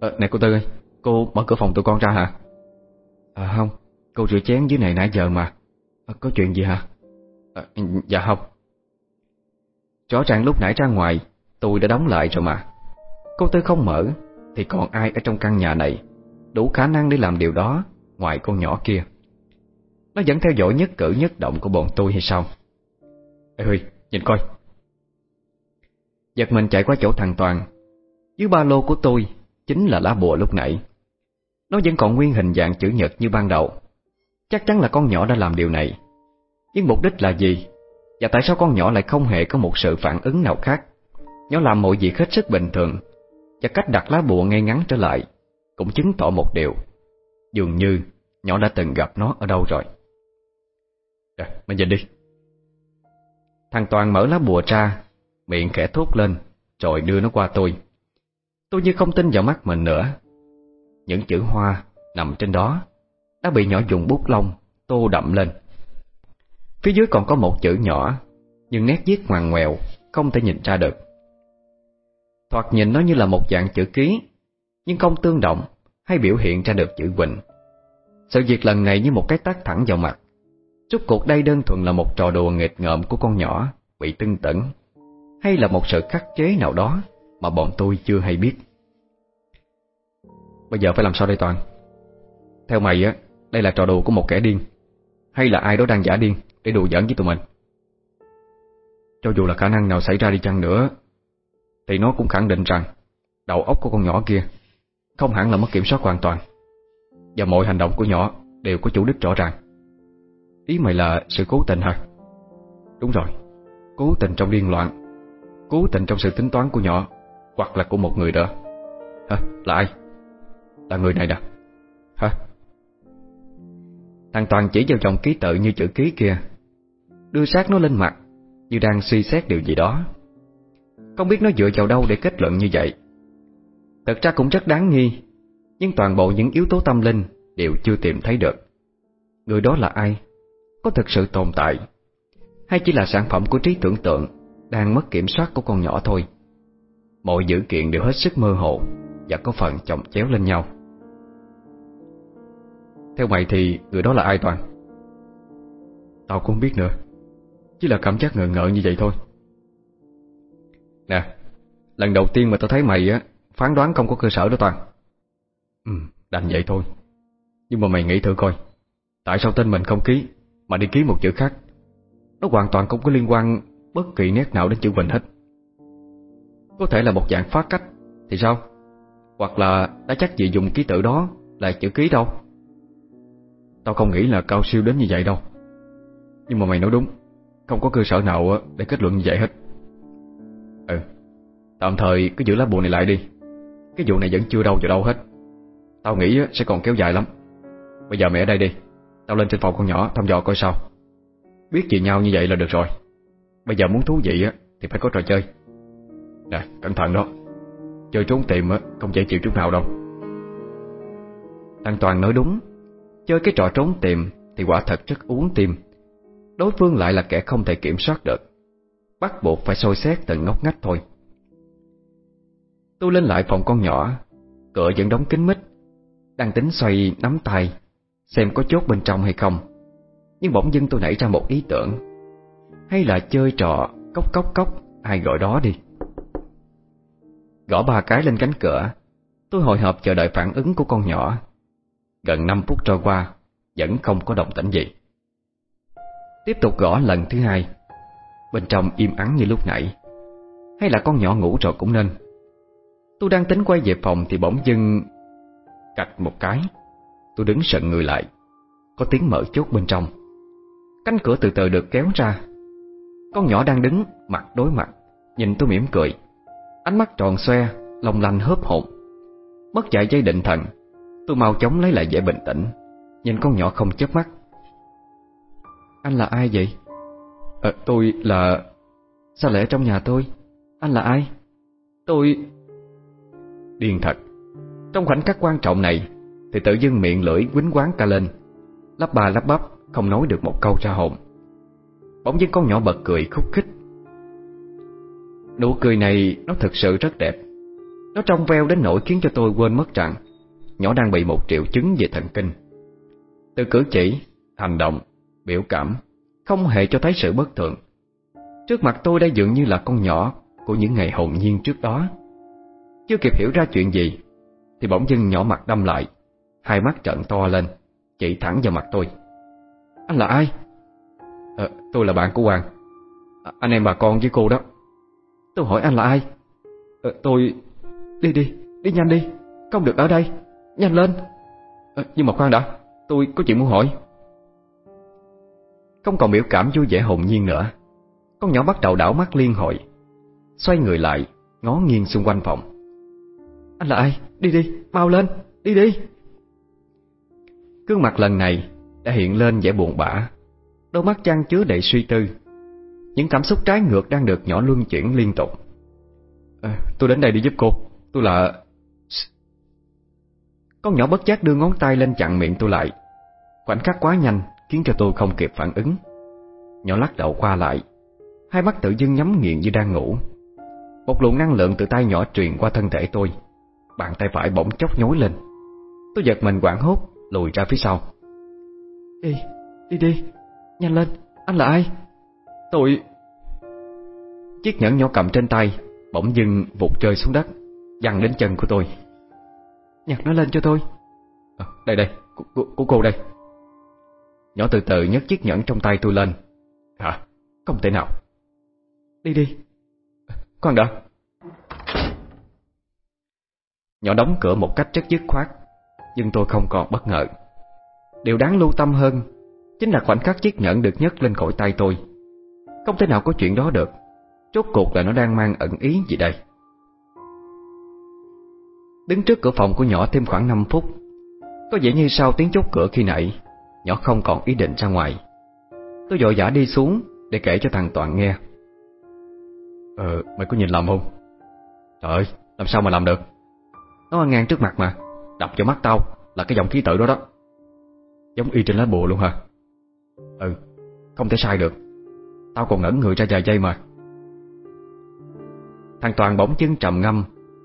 À, Này cô Tư ơi Cô mở cửa phòng tụi con ra hả? À không Cô rửa chén dưới này nãy giờ mà. À, Có chuyện gì hả? À, Dạ không. Rõ ràng lúc nãy ra ngoài Tôi đã đóng lại rồi mà. Cô Tư không mở Thì còn ai ở trong căn nhà này? Đủ khả năng để làm điều đó Ngoài con nhỏ kia. Nó vẫn theo dõi nhất cử nhất động của bọn tôi hay sao? Ê Huy nhìn coi Giật mình chạy qua chỗ thằng Toàn. Dưới ba lô của tôi Chính là lá bùa lúc nãy. Nó vẫn còn nguyên hình dạng chữ nhật như ban đầu. Chắc chắn là con nhỏ đã làm điều này. Nhưng mục đích là gì? Và tại sao con nhỏ lại không hề có một sự phản ứng nào khác? Nó làm mọi việc hết sức bình thường. Và cách đặt lá bùa ngay ngắn trở lại Cũng chứng tỏ một điều. Dường như nhỏ đã từng gặp nó ở đâu rồi. Rồi, mình nhìn đi. Thằng Toàn mở lá bùa ra Miệng khẽ thốt lên Rồi đưa nó qua tôi. Tôi như không tin vào mắt mình nữa. Những chữ hoa nằm trên đó Đã bị nhỏ dùng bút lông Tô đậm lên. Phía dưới còn có một chữ nhỏ, Nhưng nét viết ngoằn ngoèo, Không thể nhìn ra được. Thoạt nhìn nó như là một dạng chữ ký, Nhưng không tương động Hay biểu hiện ra được chữ Quỳnh. Sự việc lần này như một cái tác thẳng vào mặt. Rốt cuộc đây đơn thuần là một trò đùa nghịch ngợm của con nhỏ, Bị tưng tẩn hay là một sự khắc chế nào đó Mà bọn tôi chưa hay biết? Bây giờ phải làm sao đây Toàn? Theo mày á, Đây là trò đùa của một kẻ điên. Hay là ai đó đang giả điên Để đùa giỡn với tụi mình? Cho dù là khả năng nào xảy ra đi chăng nữa, Thì nó cũng khẳng định rằng Đầu óc của con nhỏ kia Không hẳn là mất kiểm soát hoàn toàn. Và mọi hành động của nhỏ Đều có chủ đích rõ ràng. Ý mày là sự cố tình hả? Đúng rồi, Cố tình trong điên loạn Cố tình trong sự tính toán của nhỏ, Hoặc là của một người đó. Hả? Là ai? Là người này nè. Hả? Thằng Toàn chỉ vào dòng ký tự như chữ ký kia, Đưa sát nó lên mặt Như đang suy xét điều gì đó. Không biết nó dựa vào đâu để kết luận như vậy. Thật ra cũng rất đáng nghi, Nhưng toàn bộ những yếu tố tâm linh Đều chưa tìm thấy được. Người đó là ai? Có thực sự tồn tại, Hay chỉ là sản phẩm của trí tưởng tượng? Đang mất kiểm soát của con nhỏ thôi. Mọi dữ kiện đều hết sức mơ hồ Và có phần chồng chéo lên nhau. Theo mày thì người đó là ai Toàn? Tao cũng không biết nữa Chỉ là cảm giác ngờ ngợ như vậy thôi. Nè Lần đầu tiên mà tao thấy mày á Phán đoán không có cơ sở đó Toàn. Ừ, đành vậy thôi. Nhưng mà mày nghĩ thử coi Tại sao tên mình không ký Mà đi ký một chữ khác? Nó hoàn toàn không có liên quan Bất kỳ nét nào đến chữ Quỳnh hết. Có thể là một dạng phá cách, Thì sao? Hoặc là đã chắc gì dùng ký tự đó Là chữ ký đâu? Tao không nghĩ là cao siêu đến như vậy đâu. Nhưng mà mày nói đúng, Không có cơ sở nào để kết luận như vậy hết. Ừ Tạm thời cứ giữ lá bùa này lại đi. Cái vụ này vẫn chưa đâu vào đâu hết. Tao nghĩ sẽ còn kéo dài lắm. Bây giờ mẹ ở đây đi, Tao lên trên phòng con nhỏ thăm dò coi sao. Biết gì nhau như vậy là được rồi. Bây giờ muốn thú vị á, thì phải có trò chơi. Nè, cẩn thận đó. Chơi trốn tìm á, không dễ chịu chút nào đâu. Thằng Toàn nói đúng. Chơi cái trò trốn tìm Thì quả thật rất uống tim. Đối phương lại là kẻ không thể kiểm soát được. Bắt buộc phải soi xét từng ngóc ngách thôi. Tôi lên lại phòng con nhỏ. Cửa vẫn đóng kín mít. Đang tính xoay nắm tay, Xem có chốt bên trong hay không. Nhưng bỗng dưng tôi nảy ra một ý tưởng. Hay là chơi trò Cốc cốc cốc, Ai gọi đó đi. Gõ ba cái lên cánh cửa, Tôi hồi hộp chờ đợi phản ứng của con nhỏ. Gần 5 phút trôi qua, Vẫn không có động tĩnh gì. Tiếp tục gõ lần thứ hai, Bên trong im ắng như lúc nãy. Hay là con nhỏ ngủ rồi cũng nên. Tôi đang tính quay về phòng Thì bỗng dưng Cạch một cái. Tôi đứng sận người lại, Có tiếng mở chốt bên trong. Cánh cửa từ từ được kéo ra. Con nhỏ đang đứng mặt đối mặt Nhìn tôi mỉm cười Ánh mắt tròn xoe Lòng lành hớp hồn Mất chạy dây định thần Tôi mau chóng lấy lại vẻ bình tĩnh Nhìn con nhỏ không chớp mắt Anh là ai vậy? À, tôi là... Sao lẽ trong nhà tôi? Anh là ai? Tôi... Điên thật Trong khoảnh khắc quan trọng này Thì tự dưng miệng lưỡi quýnh quán ca lên Lắp ba lắp bắp Không nói được một câu ra hồn Bỗng dưng con nhỏ bật cười khúc khích. Nụ cười này nó thật sự rất đẹp. Nó trong veo đến nỗi khiến cho tôi quên mất rằng Nhỏ đang bị một triệu chứng về thần kinh. Từ cử chỉ, hành động, biểu cảm Không hề cho thấy sự bất thường. Trước mặt tôi đã dường như là con nhỏ Của những ngày hồn nhiên trước đó. Chưa kịp hiểu ra chuyện gì Thì bỗng dưng nhỏ mặt đâm lại Hai mắt trợn to lên Chỉ thẳng vào mặt tôi. Anh là ai? À, tôi là bạn của Hoàng. À, Anh em bà con với cô đó. Tôi hỏi anh là ai? À, Tôi... Đi đi, đi nhanh đi. Không được ở đây, nhanh lên. À, Nhưng mà khoan đã Tôi có chuyện muốn hỏi. Không còn biểu cảm vui vẻ hồn nhiên nữa Con nhỏ bắt đầu đảo mắt liên hồi Xoay người lại Ngó nghiêng xung quanh phòng. Anh là ai? Đi đi, mau lên, đi đi. Cương mặt lần này Đã hiện lên vẻ buồn bã. Đôi mắt trang chứa đầy suy tư. Những cảm xúc trái ngược đang được nhỏ luân chuyển liên tục. À, Tôi đến đây để giúp cô. Tôi là... Con nhỏ bất giác đưa ngón tay lên chặn miệng tôi lại. Khoảnh khắc quá nhanh Khiến cho tôi không kịp phản ứng. Nhỏ lắc đầu qua lại. Hai mắt tự dưng nhắm nghiền như đang ngủ. Một luồng năng lượng từ tay nhỏ truyền qua thân thể tôi. Bàn tay phải bỗng chốc nhối lên. Tôi giật mình quảng hốt Lùi ra phía sau. Đi, đi đi. Nhanh lên, anh là ai? Tôi... Chiếc nhẫn nhỏ cầm trên tay Bỗng dưng vụt rơi xuống đất Dằn đến chân của tôi. Nhặt nó lên cho tôi. À, Đây đây, của, của cô đây. Nhỏ từ từ nhấc chiếc nhẫn trong tay tôi lên. Hả? Không thể nào. Đi đi. Khoan đã. Nhỏ đóng cửa một cách rất dứt khoát Nhưng tôi không còn bất ngờ. Điều đáng lưu tâm hơn Chính là khoảnh khắc chiếc nhẫn được nhấc lên khỏi tay tôi. Không thể nào có chuyện đó được. Rốt cuộc là nó đang mang ẩn ý gì đây? Đứng trước cửa phòng của nhỏ thêm khoảng 5 phút Có vẻ như sau tiếng chốt cửa khi nãy Nhỏ không còn ý định ra ngoài. Tôi dội dã đi xuống Để kể cho thằng Toàn nghe. Ờ, mày có nhìn lầm không? Trời ơi, làm sao mà làm được? Nó ngang trước mặt mà. Đập vào mắt tao là cái dòng khí tự đó đó. Giống y trên lá bùa luôn hả Ừ, không thể sai được. Tao còn ngẩn người ra vài giây mà. Thằng Toàn bỗng chân trầm ngâm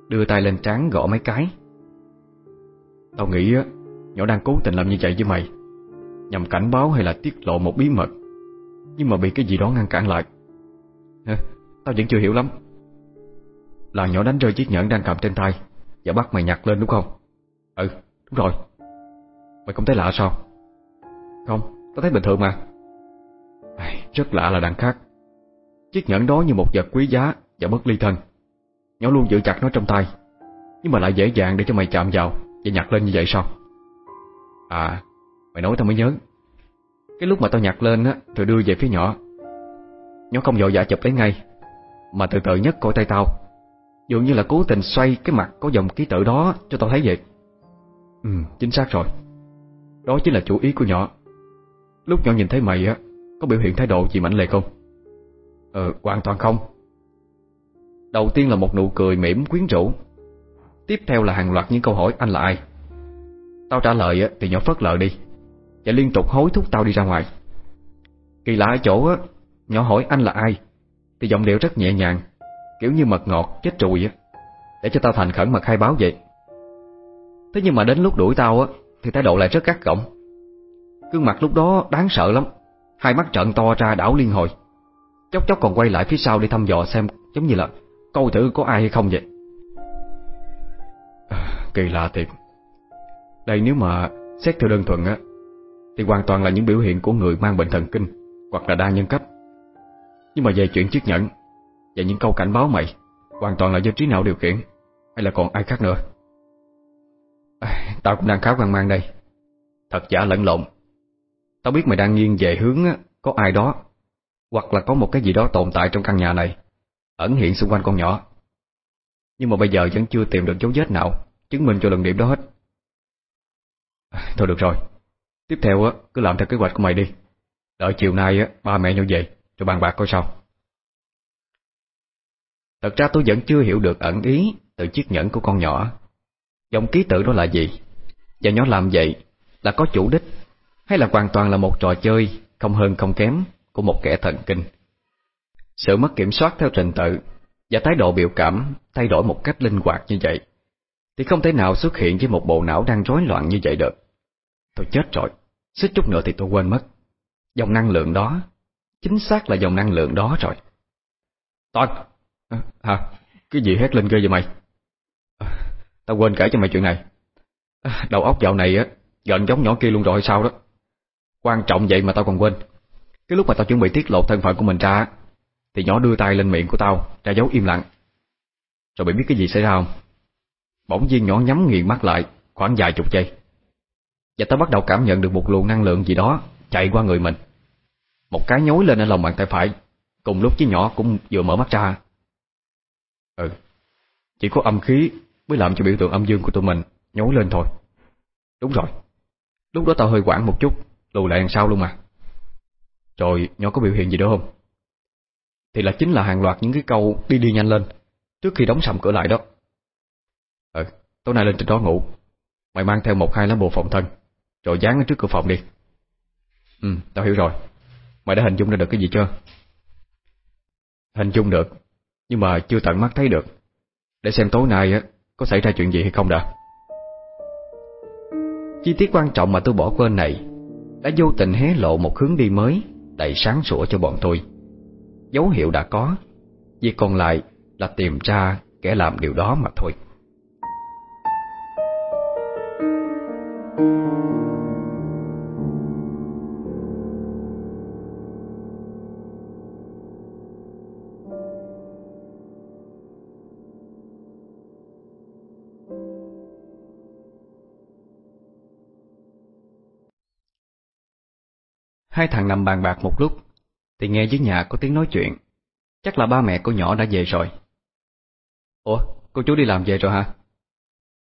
Đưa tay lên trán gõ mấy cái. Tao nghĩ á Nhỏ đang cố tình làm như vậy với mày Nhằm cảnh báo hay là tiết lộ một bí mật. Nhưng mà bị cái gì đó ngăn cản lại. Hả? Tao vẫn chưa hiểu lắm. Là nhỏ đánh rơi chiếc nhẫn đang cầm trên tay Và bắt mày nhặt lên đúng không? Ừ đúng rồi. Mày không thấy lạ sao? Không tao thấy bình thường mà. Rất lạ là đằng khác. Chiếc nhẫn đó như một vật quý giá Và bất ly thân. Nhỏ luôn giữ chặt nó trong tay, Nhưng mà lại dễ dàng để cho mày chạm vào Và nhặt lên như vậy sao? À Mày nói tao mới nhớ. Cái lúc mà tao nhặt lên á Rồi đưa về phía nhỏ. Nhỏ không dội vã chụp lấy ngay, Mà từ từ nhấc cổ tay tao. Dường như là cố tình xoay cái mặt có dòng ký tự đó Cho tao thấy vậy. Ừ chính xác rồi. Đó chính là chủ ý của nhỏ. Lúc nhỏ nhìn thấy mày á, Có biểu hiện thái độ gì mạnh liệt không? Ờ hoàn toàn không. Đầu tiên là một nụ cười mỉm quyến rũ. Tiếp theo là hàng loạt những câu hỏi, anh là ai? Tao trả lời thì nhỏ phớt lờ đi Và liên tục hối thúc tao đi ra ngoài. Kỳ lạ ở chỗ á Nhỏ hỏi, anh là ai? Thì giọng điệu rất nhẹ nhàng, Kiểu như mật ngọt, chết trùi á, Để cho tao thành khẩn mà khai báo vậy. Thế nhưng mà đến lúc đuổi tao á, Thì thái độ lại rất gắt gỏng. Gương mặt lúc đó đáng sợ lắm. Hai mắt trợn to ra đảo liên hồi. Chốc chốc còn quay lại phía sau để thăm dò xem Giống như là Coi thử có ai hay không vậy. À, Kỳ lạ thiệt. Đây nếu mà xét theo đơn thuần á Thì hoàn toàn là những biểu hiện của người mang bệnh thần kinh Hoặc là đa nhân cách. Nhưng mà về chuyện chiếc nhẫn Và những câu cảnh báo mày Hoàn toàn là do trí não điều khiển Hay là còn ai khác nữa? À, Tao cũng đang khá hoang mang đây. Thật giả lẫn lộn. Tao biết mày đang nghiêng về hướng á, có ai đó Hoặc là có một cái gì đó tồn tại trong căn nhà này ẩn hiện xung quanh con nhỏ. Nhưng mà bây giờ vẫn chưa tìm được dấu vết nào chứng minh cho lần điểm đó hết. thôi được rồi, tiếp theo á cứ làm theo kế hoạch của mày đi. Đợi chiều nay á ba mẹ nhau về rồi bàn bạc coi sao. Thật ra tôi vẫn chưa hiểu được ẩn ý từ chiếc nhẫn của con nhỏ Dòng ký tự đó là gì? Và nó làm vậy là có chủ đích hay là hoàn toàn là một trò chơi không hơn không kém của một kẻ thần kinh? Sự mất kiểm soát theo trình tự và thái độ biểu cảm thay đổi một cách linh hoạt như vậy thì không thể nào xuất hiện với một bộ não đang rối loạn như vậy được. Tôi chết rồi, xích chút nữa thì tôi quên mất. Dòng năng lượng đó, chính xác là dòng năng lượng đó rồi. Toàn! À, ờ, hả? Cái gì hét lên ghê vậy mày? À, tao quên kể cho mày chuyện này. À, đầu óc dạo này á, gần giống nhỏ kia luôn rồi sao đó. Quan trọng vậy mà tao còn quên. Cái lúc mà tao chuẩn bị tiết lộ thân phận của mình ra, Thì nhỏ đưa tay lên miệng của tao Ra dấu im lặng. Rồi bị biết cái gì xảy ra không? Bỗng nhiên nhỏ nhắm nghiền mắt lại, Khoảng vài chục giây. Và tao bắt đầu cảm nhận được một luồng năng lượng gì đó Chạy qua người mình. Một cái nhối lên ở lòng bàn tay phải, Cùng lúc với nhỏ cũng vừa mở mắt ra. Ừ Chỉ có âm khí mới làm cho biểu tượng âm dương của tụi mình Nhối lên thôi. Đúng rồi, Lúc đó tao hơi quảng một chút. Lùi lại đằng sau luôn mà. Rồi, nhỏ có biểu hiện gì đó không? Thì là chính là hàng loạt những cái câu đi đi nhanh lên Trước khi đóng sầm cửa lại đó. Ừ Tối nay lên trên đó ngủ. Mày mang theo một hai lá bùa phòng thân, Rồi dán ở trước cửa phòng đi. Ừ tao hiểu rồi. Mày đã hình dung ra được cái gì chưa? Hình dung được, Nhưng mà chưa tận mắt thấy được. Để xem tối nay á, có xảy ra chuyện gì hay không đã. Chi tiết quan trọng mà tôi bỏ quên này đã vô tình hé lộ một hướng đi mới, Đầy sáng sủa cho bọn tôi. Dấu hiệu đã có, Việc còn lại là tìm ra kẻ làm điều đó mà thôi. Hai thằng nằm bàn bạc một lúc Thì nghe dưới nhà có tiếng nói chuyện. Chắc là ba mẹ của nhỏ đã về rồi. Ủa, cô chú đi làm về rồi hả?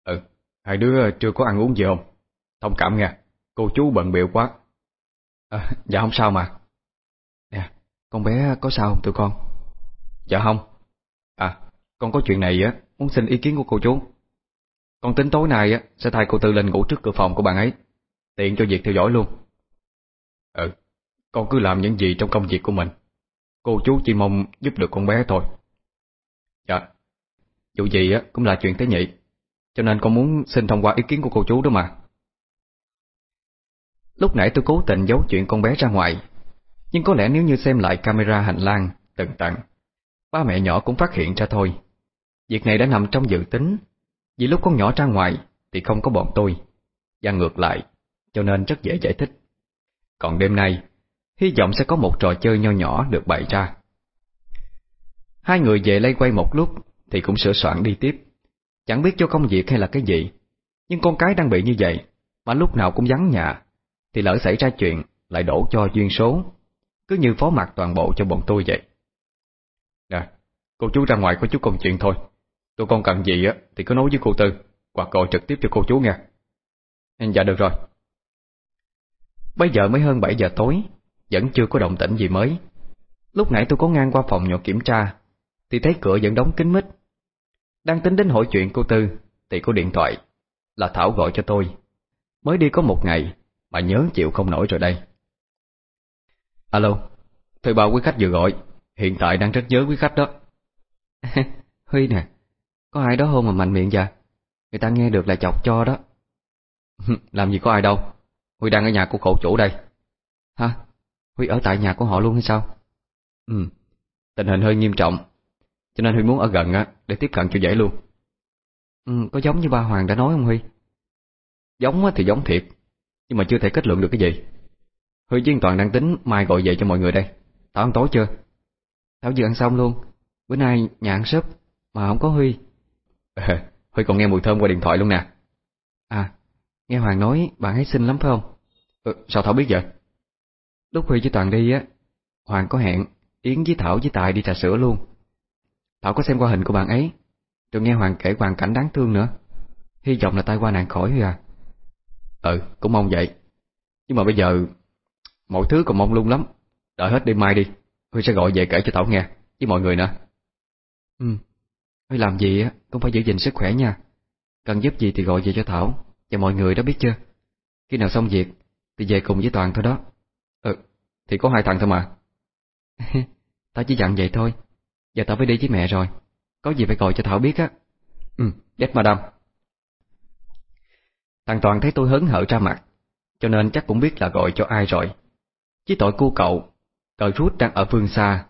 Ừ, hai đứa chưa có ăn uống gì không? Thông cảm nha, cô chú bận biểu quá. À, Dạ không sao mà. Nè, con bé có sao không tụi con? Dạ không. À, con có chuyện này á Muốn xin ý kiến của cô chú. Con tính tối nay á sẽ thay cô Tư lên ngủ trước cửa phòng của bạn ấy. Tiện cho việc theo dõi luôn. Ừ, con cứ làm những gì trong công việc của mình. Cô chú chỉ mong giúp được con bé thôi. Dạ, dù gì á cũng là chuyện tế nhị, cho nên con muốn xin thông qua ý kiến của cô chú đó mà. Lúc nãy tôi cố tình giấu chuyện con bé ra ngoài, nhưng có lẽ nếu như xem lại camera hành lang tận tận, ba mẹ nhỏ cũng phát hiện ra thôi. Việc này đã nằm trong dự tính, vì lúc con nhỏ ra ngoài thì không có bọn tôi, và ngược lại, cho nên rất dễ giải thích. Còn đêm nay, hy vọng sẽ có một trò chơi nho nhỏ được bày ra. Hai người về lây quay một lúc thì cũng sửa soạn đi tiếp. Chẳng biết cho công việc hay là cái gì, nhưng con cái đang bị như vậy, mà lúc nào cũng vắng nhà, thì lỡ xảy ra chuyện lại đổ cho duyên số, cứ như phó mặt toàn bộ cho bọn tôi vậy. Nè, cô chú ra ngoài có chút công chuyện thôi, tôi con cần gì á thì cứ nói với cô Tư, hoặc gọi trực tiếp cho cô chú nghe. Dạ được rồi. Bây giờ mới hơn 7 giờ tối, Vẫn chưa có động tĩnh gì mới. Lúc nãy tôi có ngang qua phòng nhỏ kiểm tra, Thì thấy cửa vẫn đóng kín mít. Đang tính đến hỏi chuyện cô Tư, Thì có điện thoại, Là Thảo gọi cho tôi. Mới đi có một ngày, Mà nhớ chịu không nổi rồi đây. Alo Thưa bao quý khách vừa gọi, Hiện tại đang rất nhớ quý khách đó. Huy nè, Có ai đó hôn mà mạnh miệng vậy? Người ta nghe được là chọc cho đó. Làm gì có ai đâu. Huy đang ở nhà của khổ chủ đây Hả? Huy ở tại nhà của họ luôn hay sao? Ừ Tình hình hơi nghiêm trọng Cho nên Huy muốn ở gần á Để tiếp cận cho dễ luôn Ừ, có giống như ba Hoàng đã nói không Huy? Giống thì giống thiệt Nhưng mà chưa thể kết luận được cái gì Huy với Toàn đang tính mai gọi về cho mọi người đây Tao ăn tối chưa? Tao vừa ăn xong luôn Bữa nay nhà ăn súp Mà không có Huy Huy còn nghe mùi thơm qua điện thoại luôn nè À Nghe Hoàng nói bạn ấy xinh lắm phải không? Ừ, sao Thảo biết vậy? Lúc Huy với Toàn đi á, Hoàng có hẹn Yến với Thảo với Tài đi trà sữa luôn. Thảo có xem qua hình của bạn ấy, rồi nghe Hoàng kể hoàn cảnh đáng thương nữa. Hy vọng là tai qua nạn khỏi Huy à. Ừ, cũng mong vậy. Nhưng mà bây giờ, mọi thứ còn mong lung lắm. Đợi hết đêm mai đi, Huy sẽ gọi về kể cho Thảo nghe, với mọi người nữa. Ừ, Huy làm gì á, cũng phải giữ gìn sức khỏe nha. Cần giúp gì thì gọi về cho Thảo và mọi người đó biết chưa? Khi nào xong việc, Thì về cùng với Toàn thôi đó. Ừ Thì có hai thằng thôi mà. Tao chỉ dặn vậy thôi. Giờ tao phải đi với mẹ rồi. Có gì phải gọi cho Thảo biết á. Ừ Yes, madam. Thằng Toàn thấy tôi hớn hở ra mặt, Cho nên chắc cũng biết là gọi cho ai rồi. Chỉ tội cu cậu Cờ rút đang ở phương xa,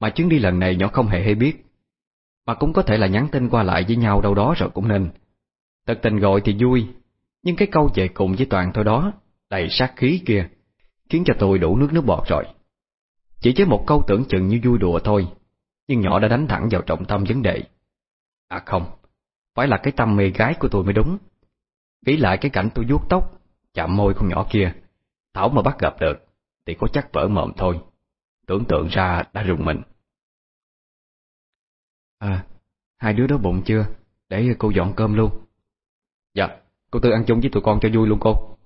Mà chuyến đi lần này nhỏ không hề hay biết. Mà cũng có thể là nhắn tin qua lại với nhau đâu đó rồi cũng nên. Thật tình gọi thì vui nhưng cái câu về cùng với Toàn thôi đó, Đầy sát khí kia, Khiến cho tôi đủ nước nước bọt rồi. Chỉ với một câu tưởng chừng như vui đùa thôi, Nhưng nhỏ đã đánh thẳng vào trọng tâm vấn đề. À không, Phải là cái tâm mê gái của tôi mới đúng. Nghĩ lại cái cảnh tôi vuốt tóc, Chạm môi con nhỏ kia, Thảo mà bắt gặp được, Thì có chắc vỡ mồm thôi. Tưởng tượng ra đã rùng mình. À Hai đứa đó bụng chưa? Để cô dọn cơm luôn. Cô Tư ăn chung với tụi con cho vui luôn cô.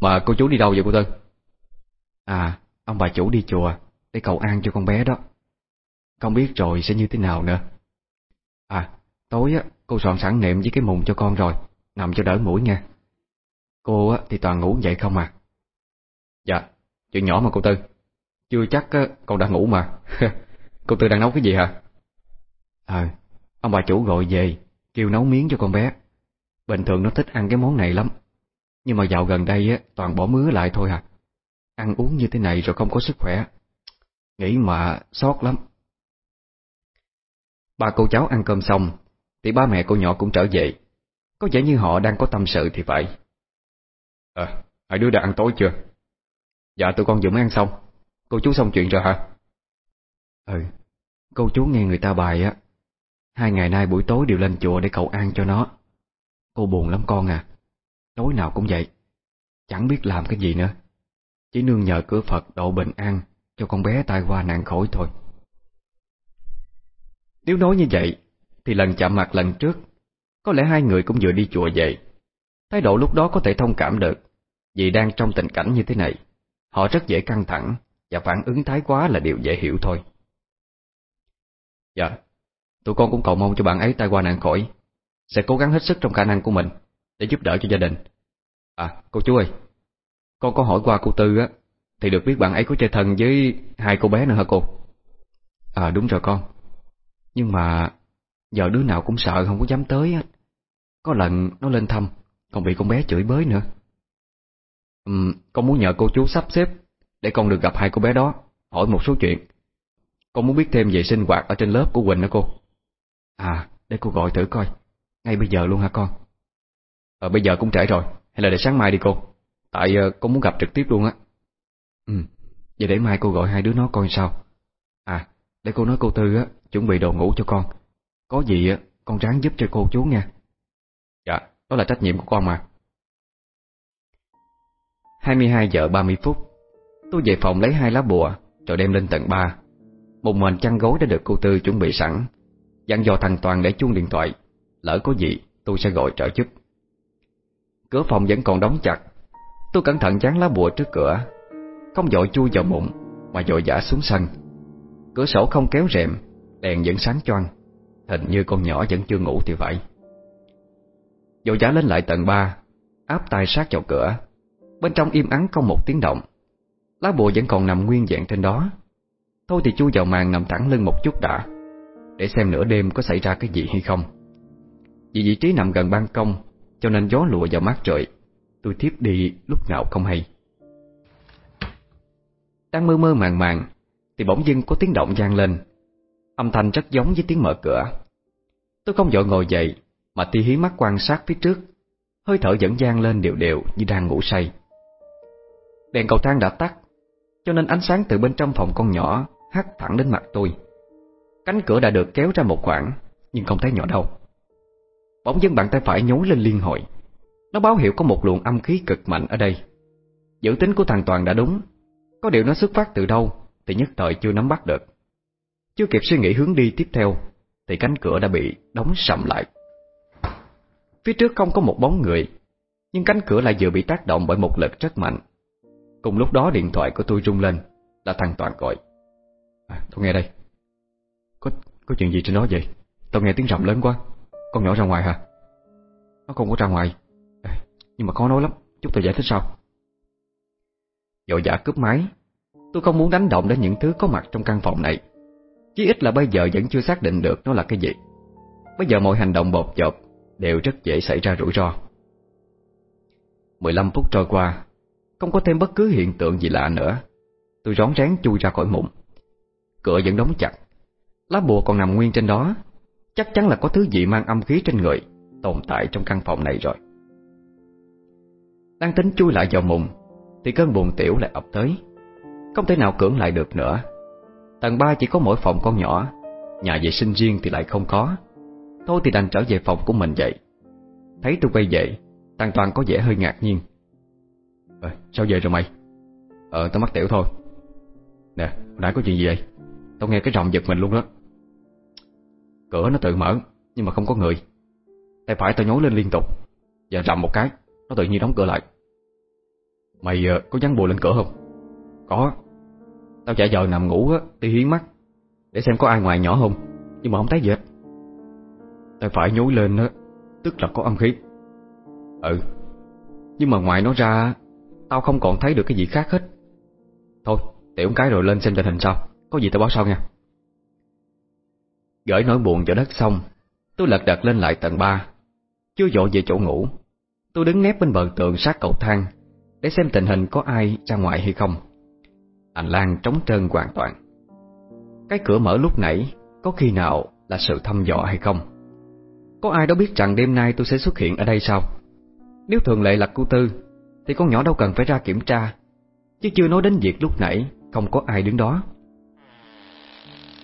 Mà cô chú đi đâu vậy cô Tư? À Ông bà chủ đi chùa Để cầu an cho con bé đó. Không biết rồi sẽ như thế nào nữa. À Tối á cô soạn sẵn nệm với cái mùng cho con rồi Nằm cho đỡ mũi nha Cô á thì toàn ngủ vậy không à? Dạ Chuyện nhỏ mà cô Tư. Chưa chắc á, con đã ngủ mà. Cô Tư đang nấu cái gì hả? Ờ Ông bà chủ gọi về Kêu nấu miếng cho con bé Bình thường nó thích ăn cái món này lắm. Nhưng mà dạo gần đây á toàn bỏ mứa lại thôi à. Ăn uống như thế này rồi không có sức khỏe. Nghĩ mà sót lắm. Ba cô cháu ăn cơm xong Thì ba mẹ cô nhỏ cũng trở về. Có vẻ như họ đang có tâm sự thì phải. Ờ, hai đứa đã ăn tối chưa? Dạ tụi con vừa mới ăn xong. Cô chú xong chuyện rồi hả? Ừ, cô chú nghe người ta bài á. Hai ngày nay buổi tối đều lên chùa để cầu an cho nó. Cô buồn lắm con à. Tối nào cũng vậy. Chẳng biết làm cái gì nữa. Chỉ nương nhờ cửa Phật độ bình an Cho con bé tai qua nạn khỏi thôi. Nếu nói như vậy, Thì lần chạm mặt lần trước, Có lẽ hai người cũng vừa đi chùa vậy Thái độ lúc đó có thể thông cảm được, Vì đang trong tình cảnh như thế này. Họ rất dễ căng thẳng Và phản ứng thái quá là điều dễ hiểu thôi. Dạ Tụi con cũng cầu mong cho bạn ấy tai qua nạn khỏi. Sẽ cố gắng hết sức trong khả năng của mình Để giúp đỡ cho gia đình. À cô chú ơi Con có hỏi qua cô Tư á Thì được biết bạn ấy có chơi thân với hai cô bé nữa hả cô? À đúng rồi con. Nhưng mà Giờ đứa nào cũng sợ không có dám tới á. Có lần nó lên thăm Còn bị con bé chửi bới nữa. Uhm, Con muốn nhờ cô chú sắp xếp Để con được gặp hai cô bé đó Hỏi một số chuyện. Con muốn biết thêm về sinh hoạt ở trên lớp của Quỳnh đó cô. À để cô gọi thử coi. Ngay bây giờ luôn hả con? Ờ bây giờ cũng trễ rồi. Hay là để sáng mai đi cô. Tại uh, con muốn gặp trực tiếp luôn á. Ừ Vậy để mai cô gọi hai đứa nó coi sao. À để cô nói cô Tư á Chuẩn bị đồ ngủ cho con. Có gì á con ráng giúp cho cô chú nha. Dạ đó là trách nhiệm của con mà. 22 giờ 30 phút. Tôi về phòng lấy hai lá bùa Rồi đem lên tầng 3 Một mền chăn gối đã được cô Tư chuẩn bị sẵn. Dặn dò thằng Toàn để chuông điện thoại. Lỡ có gì, tôi sẽ gọi trợ giúp. Cửa phòng vẫn còn đóng chặt. Tôi cẩn thận dán lá bùa trước cửa. Không dội chui vào bụng Mà dội dã xuống sân. Cửa sổ không kéo rèm, Đèn vẫn sáng choang. Hình như con nhỏ vẫn chưa ngủ thì phải. Dội dã lên lại tầng 3 Áp tay sát vào cửa. Bên trong im ắng không một tiếng động. Lá bùa vẫn còn nằm nguyên dạng trên đó. Thôi thì chui vào màn nằm thẳng lưng một chút đã, Để xem nửa đêm có xảy ra cái gì hay không. Vì vị trí nằm gần ban công, Cho nên gió lùa vào mát trời. Tôi thiếp đi lúc nào không hay. Đang mơ mơ màng màng, Thì bỗng dưng có tiếng động vang lên. Âm thanh rất giống với tiếng mở cửa. Tôi không vội ngồi dậy, Mà ti hí mắt quan sát phía trước. Hơi thở vẫn vang lên đều đều như đang ngủ say. Đèn cầu thang đã tắt, Cho nên ánh sáng từ bên trong phòng con nhỏ Hắt thẳng đến mặt tôi. Cánh cửa đã được kéo ra một khoảng, Nhưng không thấy nhỏ đâu. Bỗng dưng bàn tay phải nhối lên liên hồi. Nó báo hiệu có một luồng âm khí cực mạnh ở đây. Dự tính của thằng Toàn đã đúng. Có điều nó xuất phát từ đâu Thì nhất thời chưa nắm bắt được. Chưa kịp suy nghĩ hướng đi tiếp theo Thì cánh cửa đã bị đóng sầm lại. Phía trước không có một bóng người Nhưng cánh cửa lại vừa bị tác động bởi một lực rất mạnh. Cùng lúc đó điện thoại của tôi rung lên Là thằng Toàn gọi. À, Tôi nghe đây. Có có chuyện gì trên đó vậy? Tôi nghe tiếng rầm lớn quá. Con nhỏ ra ngoài hả? Nó không có ra ngoài. Nhưng mà khó nói lắm. Chút tôi giải thích sau. Dội giả cướp máy. Tôi không muốn đánh động đến những thứ có mặt trong căn phòng này. Chí ít là bây giờ vẫn chưa xác định được nó là cái gì. Bây giờ mọi hành động bột chộp Đều rất dễ xảy ra rủi ro. 15 phút trôi qua, Không có thêm bất cứ hiện tượng gì lạ nữa. Tôi rón rén chui ra khỏi mụn. Cửa vẫn đóng chặt. Lá bùa còn nằm nguyên trên đó. Chắc chắn là có thứ gì mang âm khí trên người Tồn tại trong căn phòng này rồi. Đang tính chui lại vào mùng Thì cơn buồn tiểu lại ập tới. Không thể nào cưỡng lại được nữa. Tầng 3 chỉ có mỗi phòng con nhỏ Nhà vệ sinh riêng thì lại không có. Thôi thì đành trở về phòng của mình vậy. Thấy tôi quay về Tăng Toàn có vẻ hơi ngạc nhiên. Ờ, sao về rồi mày? Ờ, tao mắc tiểu thôi. Nè, hồi nãy có chuyện gì vậy? Tao nghe cái rồng giật mình luôn đó. Cửa nó tự mở Nhưng mà không có người. Tay phải tao nhối lên liên tục Và rầm một cái Nó tự nhiên đóng cửa lại. Mày uh, có dán bùa lên cửa không? Có. Tao chạy giờ nằm ngủ á Đi hiến mắt Để xem có ai ngoài nhỏ không Nhưng mà không thấy gì hết. Tay phải nhối lên á Tức là có âm khí. Ừ Nhưng mà ngoài nó ra Tao không còn thấy được cái gì khác hết. Thôi tiểu cái rồi lên xem tình hình sao Có gì tao báo sau nha. Gửi nỗi buồn cho đất xong Tôi lật đật lên lại tầng 3 Chưa dội về chỗ ngủ. Tôi đứng nép bên bờ tường sát cầu thang, Để xem tình hình có ai ra ngoài hay không. Hành lang trống trơn hoàn toàn. Cái cửa mở lúc nãy, Có khi nào là sự thăm dò hay không? Có ai đó biết rằng đêm nay tôi sẽ xuất hiện ở đây sao? Nếu thường lệ là cô Tư, Thì con nhỏ đâu cần phải ra kiểm tra. Chứ chưa nói đến việc lúc nãy Không có ai đứng đó.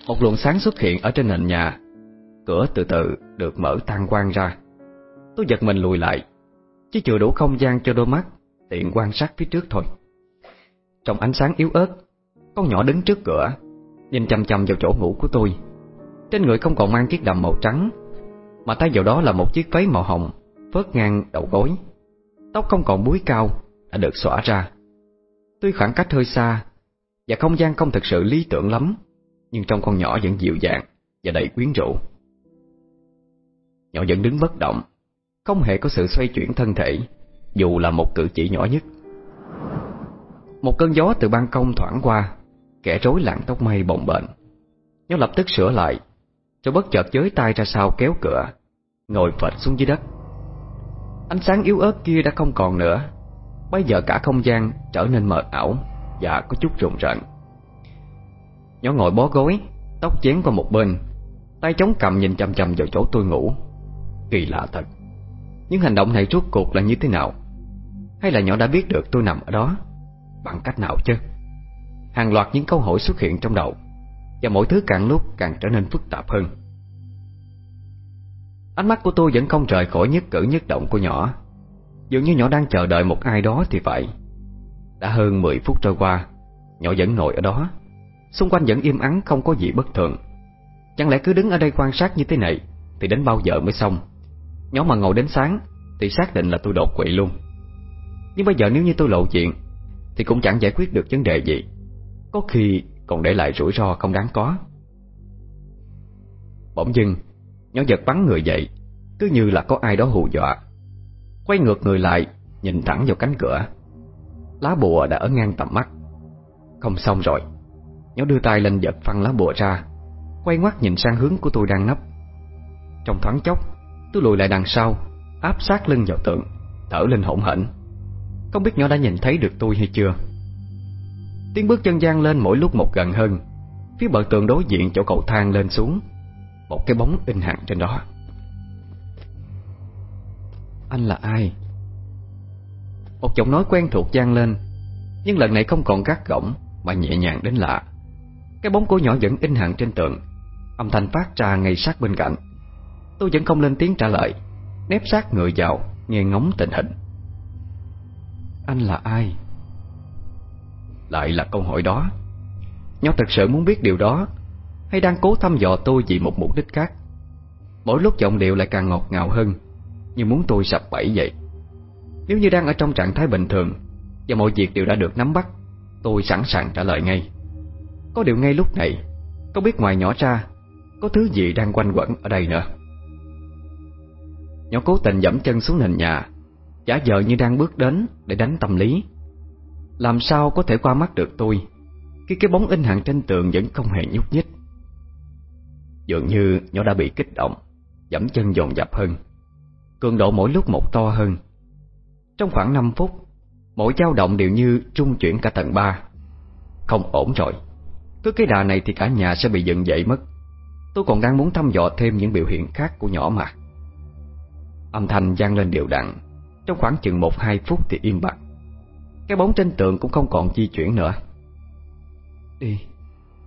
Một luồng sáng xuất hiện ở trên nền nhà. Cửa từ từ được mở tan quang ra. Tôi giật mình lùi lại Chỉ chưa đủ không gian cho đôi mắt Tiện quan sát phía trước thôi. Trong ánh sáng yếu ớt, Con nhỏ đứng trước cửa, Nhìn chăm chăm vào chỗ ngủ của tôi. Trên người không còn mang chiếc đầm màu trắng, Mà thay vào đó là một chiếc váy màu hồng, Phớt ngang đầu gối. Tóc không còn búi cao Đã được xõa ra. Tuy khoảng cách hơi xa Và không gian không thực sự lý tưởng lắm nhưng trong con nhỏ vẫn dịu dàng Và đầy quyến rũ. Nhỏ vẫn đứng bất động, Không hề có sự xoay chuyển thân thể, Dù là một cử chỉ nhỏ nhất. Một cơn gió từ ban công thoảng qua, Kẻ rối lặng tóc mây bồng bềnh. Nhỏ lập tức sửa lại, Rồi bất chợt giới tay ra sau kéo cửa, Ngồi phệt xuống dưới đất. Ánh sáng yếu ớt kia đã không còn nữa, Bây giờ cả không gian trở nên mờ ảo Và có chút rùng rợn. Nhỏ ngồi bó gối, Tóc chén qua một bên, Tay chống cầm nhìn chầm chầm vào chỗ tôi ngủ. Kỳ lạ thật. Những hành động này rốt cuộc là như thế nào? Hay là nhỏ đã biết được tôi nằm ở đó? Bằng cách nào chứ? Hàng loạt những câu hỏi xuất hiện trong đầu, Và mỗi thứ càng lúc càng trở nên phức tạp hơn. Ánh mắt của tôi vẫn không rời khỏi nhất cử nhất động của nhỏ. Dường như nhỏ đang chờ đợi một ai đó thì vậy. Đã hơn 10 phút trôi qua, Nhỏ vẫn ngồi ở đó. Xung quanh vẫn im ắng, không có gì bất thường. Chẳng lẽ cứ đứng ở đây quan sát như thế này Thì đến bao giờ mới xong? Nhóm mà ngồi đến sáng Thì xác định là tôi đột quỵ luôn. Nhưng bây giờ nếu như tôi lộ diện Thì cũng chẳng giải quyết được vấn đề gì. Có khi còn để lại rủi ro không đáng có. Bỗng dưng Nhỏ giật bắn người dậy, Cứ như là có ai đó hù dọa. Quay ngược người lại, Nhìn thẳng vào cánh cửa. Lá bùa đã ở ngang tầm mắt. Không xong rồi. Nhỏ đưa tay lên giật phăng lá bùa ra, Quay ngoắt nhìn sang hướng của tôi đang nấp. Trong thoáng chốc, Tôi lùi lại đằng sau, Áp sát lưng vào tượng, Thở lên hỗn hển. Không biết nhỏ đã nhìn thấy được tôi hay chưa. Tiếng bước chân gian lên mỗi lúc một gần hơn, Phía bờ tường đối diện chỗ cầu thang lên xuống, Một cái bóng in hẳn trên đó. Anh là ai? Một giọng nói quen thuộc gian lên, Nhưng lần này không còn gắt gỏng Mà nhẹ nhàng đến lạ. Cái bóng của nhỏ vẫn in hẳn trên tường. Âm thanh phát ra ngay sát bên cạnh. Tôi vẫn không lên tiếng trả lời. Nép sát người vào, Nghe ngóng tình hình. Anh là ai? Lại là câu hỏi đó. Nhỏ thật sự muốn biết điều đó, Hay đang cố thăm dò tôi vì một mục đích khác? Mỗi lúc giọng điệu lại càng ngọt ngào hơn, Như muốn tôi sập bẫy vậy. Nếu như đang ở trong trạng thái bình thường, Và mọi việc đều đã được nắm bắt, Tôi sẵn sàng trả lời ngay. Có điều ngay lúc này, Có biết ngoài nhỏ ra, Có thứ gì đang quanh quẩn ở đây nữa? Nhỏ cố tình dẫm chân xuống nền nhà Giả vờ như đang bước đến Để đánh tâm lý. Làm sao có thể qua mắt được tôi, Khi cái bóng in hàng trên tường vẫn không hề nhúc nhích? Dường như nhỏ đã bị kích động, Dẫm chân dồn dập hơn. Cường độ mỗi lúc một to hơn. Trong khoảng 5 phút, Mỗi dao động đều như trung chuyển cả tầng 3 Không ổn rồi. Cứ cái đà này thì cả nhà sẽ bị dựng dậy mất. Tôi còn đang muốn thăm dò thêm những biểu hiện khác của nhỏ mà. Âm thanh vang lên đều đặn. Trong khoảng chừng 1-2 phút thì im bặt. Cái bóng trên tường cũng không còn di chuyển nữa. Đi,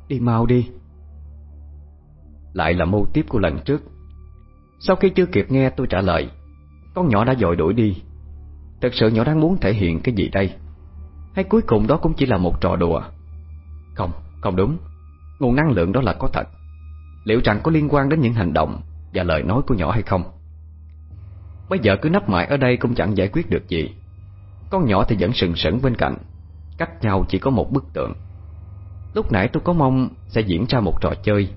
đi mau đi. Lại là mô tiếp của lần trước. Sau khi chưa kịp nghe tôi trả lời. Con nhỏ đã dội đuổi đi. Thật sự nhỏ đang muốn thể hiện cái gì đây? Hay cuối cùng đó cũng chỉ là một trò đùa? Không, không đúng. Nguồn năng lượng đó là có thật. Liệu rằng có liên quan đến những hành động Và lời nói của nhỏ hay không? Bây giờ cứ nấp mãi ở đây cũng chẳng giải quyết được gì. Con nhỏ thì vẫn sừng sững bên cạnh. Cách nhau chỉ có một bức tượng. Lúc nãy tôi có mong sẽ diễn ra một trò chơi.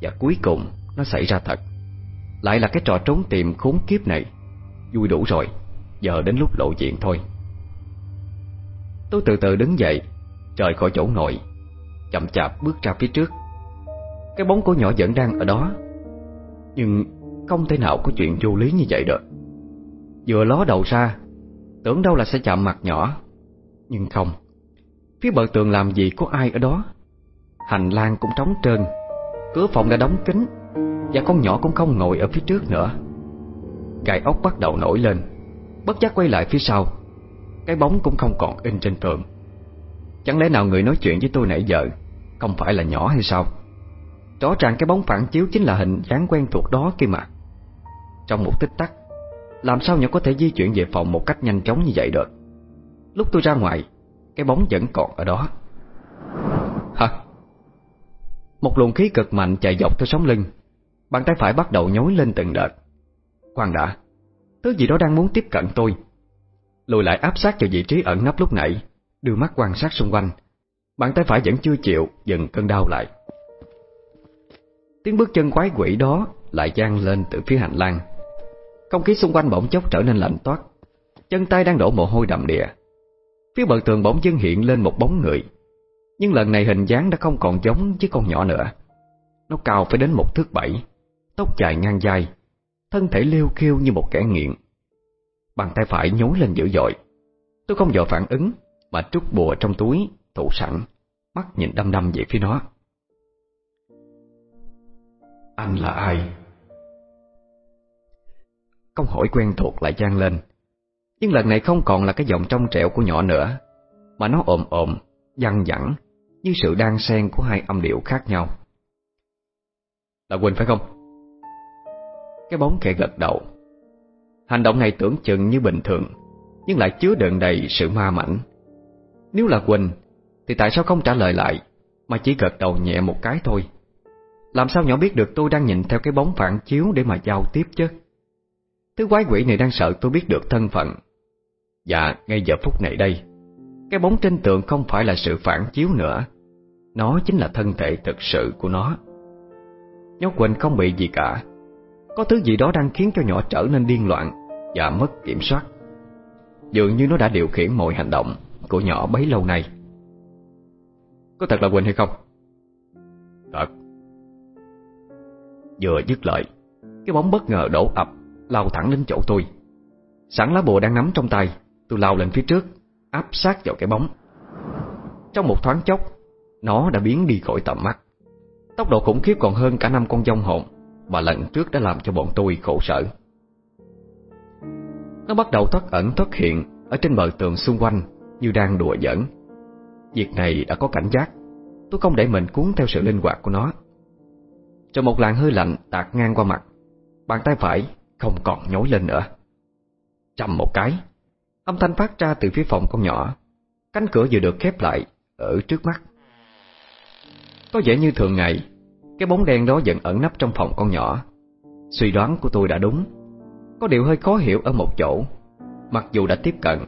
Và cuối cùng, nó xảy ra thật. Lại là cái trò trốn tìm khốn kiếp này. Vui đủ rồi. Giờ đến lúc lộ diện thôi. Tôi từ từ đứng dậy Rời khỏi chỗ ngồi. Chậm chạp bước ra phía trước. Cái bóng của nhỏ vẫn đang ở đó, Nhưng không thể nào có chuyện vô lý như vậy được. Vừa ló đầu ra, Tưởng đâu là sẽ chạm mặt nhỏ, Nhưng không. Phía bờ tường làm gì có ai ở đó. Hành lang cũng trống trơn, Cửa phòng đã đóng kín, Và con nhỏ cũng không ngồi ở phía trước nữa. Gai ốc bắt đầu nổi lên, Bất giác quay lại phía sau. Cái bóng cũng không còn in trên tường. Chẳng lẽ nào người nói chuyện với tôi nãy giờ Không phải là nhỏ hay sao? Rõ ràng cái bóng phản chiếu chính là hình dáng quen thuộc đó kia mà. Trong một tích tắc, Làm sao nhỏ có thể di chuyển về phòng một cách nhanh chóng như vậy được? Lúc tôi ra ngoài, Cái bóng vẫn còn ở đó. Hả? Một luồng khí cực mạnh chạy dọc theo sống lưng. Bàn tay phải bắt đầu nhối lên từng đợt. Khoan đã, Thứ gì đó đang muốn tiếp cận tôi. Lùi lại áp sát vào vị trí ẩn nấp lúc nãy. Đưa mắt quan sát xung quanh. Bàn tay phải vẫn chưa chịu Dừng cơn đau lại. Tiếng bước chân quái quỷ đó Lại gian lên từ phía hành lang. Không khí xung quanh bỗng chốc trở nên lạnh toát. Chân tay đang đổ mồ hôi đầm đìa. Phía bờ tường bỗng dưng hiện lên một bóng người. Nhưng lần này hình dáng đã không còn giống với con nhỏ nữa. Nó cao phải đến một thước bảy, Tóc dài ngang dài Thân thể liêu khiêu như một kẻ nghiện. Bàn tay phải nhối lên dữ dội. Tôi không dò phản ứng. Mà trút bùa trong túi Thủ sẵn Mắt nhìn đăm đăm về phía nó. Anh là ai? Câu hỏi quen thuộc lại gian lên. Nhưng lần này không còn là cái giọng trong trẻo của nhỏ nữa Mà nó ồm ồm văng vẳng, Như sự đan xen của hai âm điệu khác nhau. Là Quỳnh phải không? Cái bóng khẽ gật đầu. Hành động này tưởng chừng như bình thường Nhưng lại chứa đựng đầy sự ma mảnh. Nếu là Quỳnh, Thì tại sao không trả lời lại, Mà chỉ gật đầu nhẹ một cái thôi? Làm sao nhỏ biết được tôi đang nhìn theo cái bóng phản chiếu Để mà giao tiếp chứ? Thứ quái quỷ này đang sợ tôi biết được thân phận. Và ngay giờ phút này đây, Cái bóng trên tượng không phải là sự phản chiếu nữa. Nó chính là thân thể thực sự của nó. Nhóc Quỳnh không bị gì cả. Có thứ gì đó đang khiến cho nhỏ trở nên điên loạn Và mất kiểm soát. Dường như nó đã điều khiển mọi hành động. Của nhỏ bấy lâu nay. Có thật là Quỳnh hay không? Thật. Vừa dứt lời, Cái bóng bất ngờ đổ ập, Lao thẳng đến chỗ tôi. Sẵn lá bùa đang nắm trong tay, Tôi lao lên phía trước, Áp sát vào cái bóng. Trong một thoáng chốc, Nó đã biến đi khỏi tầm mắt. Tốc độ khủng khiếp còn hơn cả năm con dông hồn mà lần trước đã làm cho bọn tôi khổ sở. Nó bắt đầu thoát ẩn, thoát hiện ở trên bờ tường xung quanh như đang đùa giỡn. Việc này đã có cảnh giác, tôi không để mình cuốn theo sự linh hoạt của nó. Rồi một làn hơi lạnh tạt ngang qua mặt, bàn tay phải không còn nhối lên nữa. Chầm một cái, âm thanh phát ra từ phía phòng con nhỏ, cánh cửa vừa được khép lại ở trước mắt. Có vẻ như thường ngày cái bóng đen đó vẫn ẩn nấp trong phòng con nhỏ Suy đoán của tôi đã đúng Có điều hơi khó hiểu ở một chỗ Mặc dù đã tiếp cận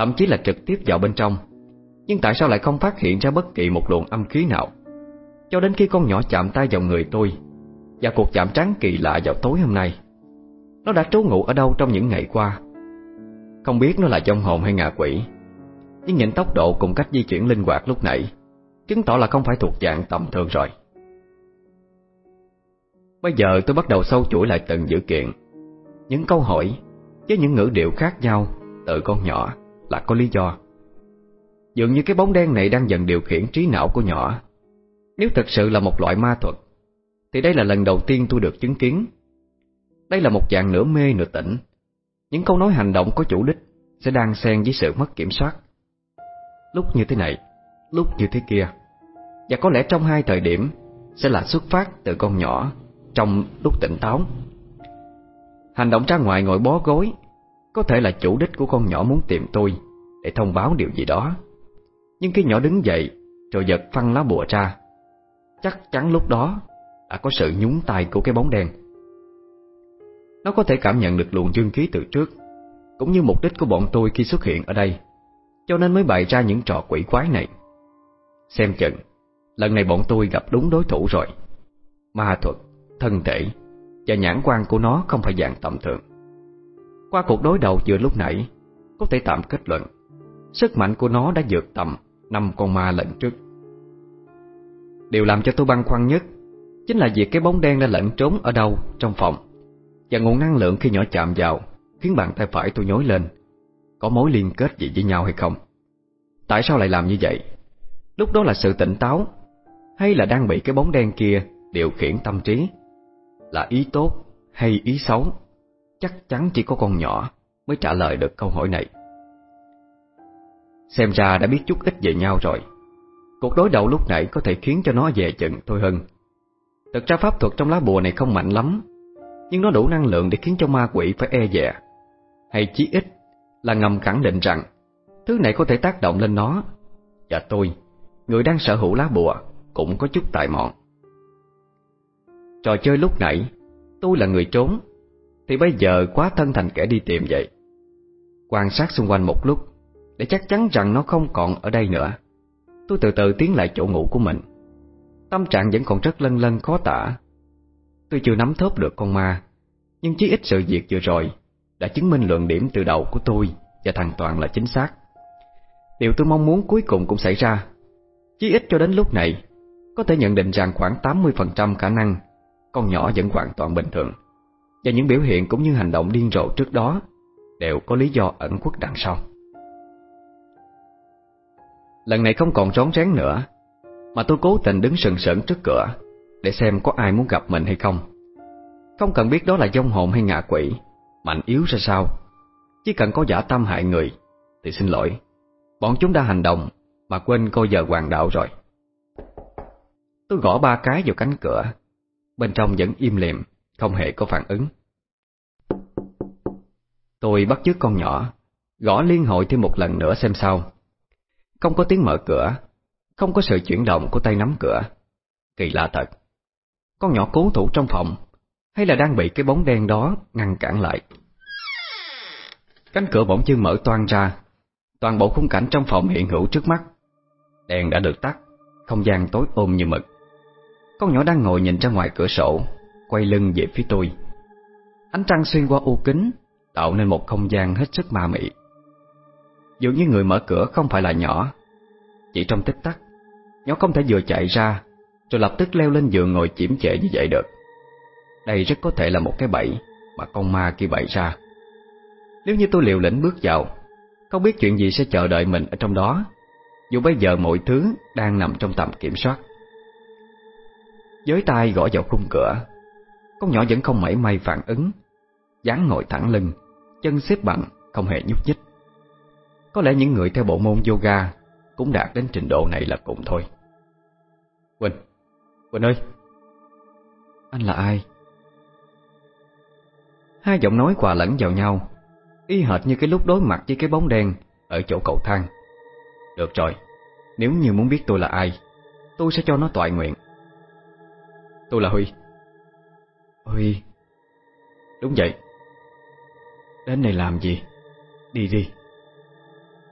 Thậm chí là trực tiếp vào bên trong. Nhưng tại sao lại không phát hiện ra bất kỳ một luồng âm khí nào? Cho đến khi con nhỏ chạm tay vào người tôi, Và cuộc chạm trán kỳ lạ vào tối hôm nay, Nó đã trú ngụ ở đâu trong những ngày qua? Không biết nó là trong hồn hay ngạ quỷ, Nhưng nhìn tốc độ cùng cách di chuyển linh hoạt lúc nãy, Chứng tỏ là không phải thuộc dạng tầm thường rồi. Bây giờ tôi bắt đầu sâu chuỗi lại từng dữ kiện, Những câu hỏi Với những ngữ điệu khác nhau Từ con nhỏ là có lý do. Dường như cái bóng đen này đang dần điều khiển trí não của nhỏ. Nếu thật sự là một loại ma thuật, Thì đây là lần đầu tiên tôi được chứng kiến. Đây là một dạng nửa mê nửa tỉnh. Những câu nói hành động có chủ đích Sẽ đang xen với sự mất kiểm soát. Lúc như thế này, Lúc như thế kia, Và có lẽ trong hai thời điểm Sẽ là xuất phát từ con nhỏ Trong lúc tỉnh táo. Hành động ra ngoài ngồi bó gối có thể là chủ đích của con nhỏ muốn tìm tôi Để thông báo điều gì đó. Nhưng khi nhỏ đứng dậy Rồi giật phăng lá bùa ra. Chắc chắn lúc đó Đã có sự nhúng tay của cái bóng đen. Nó có thể cảm nhận được luồng dương khí từ trước Cũng như mục đích của bọn tôi khi xuất hiện ở đây. Cho nên mới bày ra những trò quỷ quái này. Xem chừng Lần này bọn tôi gặp đúng đối thủ rồi. Ma thuật, thân thể Và nhãn quan của nó không phải dạng tầm thường. Qua cuộc đối đầu vừa lúc nãy, Có thể tạm kết luận, Sức mạnh của nó đã vượt tầm năm con ma lần trước. Điều làm cho tôi băn khoăn nhất chính là việc cái bóng đen đã lẫn trốn ở đâu trong phòng, và nguồn năng lượng khi nhỏ chạm vào khiến bàn tay phải tôi nhói lên. Có mối liên kết gì với nhau hay không? Tại sao lại làm như vậy? Lúc đó là sự tỉnh táo, hay là đang bị cái bóng đen kia điều khiển tâm trí? Là ý tốt hay ý xấu? Chắc chắn chỉ có con nhỏ mới trả lời được câu hỏi này. Xem ra đã biết chút ít về nhau rồi. Cuộc đối đầu lúc nãy có thể khiến cho nó về chừng thôi hơn Thực ra pháp thuật trong lá bùa này không mạnh lắm Nhưng nó đủ năng lượng để khiến cho ma quỷ phải e dè. Hay chí ít là ngầm khẳng định rằng Thứ này có thể tác động lên nó. Và tôi, người đang sở hữu lá bùa Cũng có chút tài mọn. Trò chơi lúc nãy Tôi là người trốn thì bây giờ quá thân thành kẻ đi tìm vậy. Quan sát xung quanh một lúc, để chắc chắn rằng nó không còn ở đây nữa. Tôi từ từ tiến lại chỗ ngủ của mình. Tâm trạng vẫn còn rất lân lân khó tả. Tôi chưa nắm thớp được con ma, Nhưng chí ít sự việc vừa rồi Đã chứng minh luận điểm từ đầu của tôi Và thằng Toàn là chính xác. Điều tôi mong muốn cuối cùng cũng xảy ra. Chí ít cho đến lúc này, Có thể nhận định rằng khoảng 80% khả năng Con nhỏ vẫn hoàn toàn bình thường. Và những biểu hiện cũng như hành động điên rồ trước đó Đều có lý do ẩn khuất đằng sau. Lần này không còn rón rén nữa, Mà tôi cố tình đứng sừng sững trước cửa Để xem có ai muốn gặp mình hay không. Không cần biết đó là dông hồn hay ngạ quỷ Mạnh yếu ra sao. Chỉ cần có giả tâm hại người Thì xin lỗi. Bọn chúng đã hành động Mà quên coi giờ hoàng đạo rồi. Tôi gõ ba cái vào cánh cửa, Bên trong vẫn im lìm. Không hề có phản ứng. Tôi bắt chước con nhỏ, Gõ liên hội thêm một lần nữa xem sao. Không có tiếng mở cửa, Không có sự chuyển động của tay nắm cửa. Kỳ lạ thật, Con nhỏ cố thủ trong phòng, Hay là đang bị cái bóng đen đó ngăn cản lại? Cánh cửa bỗng chưng mở toan ra, Toàn bộ khung cảnh trong phòng hiện hữu trước mắt. Đèn đã được tắt, Không gian tối ôm như mực. Con nhỏ đang ngồi nhìn ra ngoài cửa sổ Quay lưng về phía tôi. Ánh trăng xuyên qua ô kính, Tạo nên một không gian hết sức ma mị. Dường như người mở cửa không phải là nhỏ. Chỉ trong tích tắc, Nhỏ không thể vừa chạy ra, Rồi lập tức leo lên giường ngồi chiếm trễ như vậy được. Đây rất có thể là một cái bẫy Mà con ma kia bày ra. Nếu như tôi liều lĩnh bước vào, Không biết chuyện gì sẽ chờ đợi mình ở trong đó, Dù bây giờ mọi thứ Đang nằm trong tầm kiểm soát. Giới tay gõ vào khung cửa con nhỏ vẫn không mảy may phản ứng. Dáng ngồi thẳng lưng, Chân xếp bằng, không hề nhúc nhích. Có lẽ những người theo bộ môn yoga Cũng đạt đến trình độ này là cùng thôi. Quỳnh Quỳnh ơi! Anh là ai? Hai giọng nói quà lẫn vào nhau, Y hệt như cái lúc đối mặt với cái bóng đen Ở chỗ cầu thang. Được rồi, Nếu như muốn biết tôi là ai, Tôi sẽ cho nó toại nguyện. Tôi là Huy. Huy. Đúng vậy. Đến đây làm gì? Đi đi.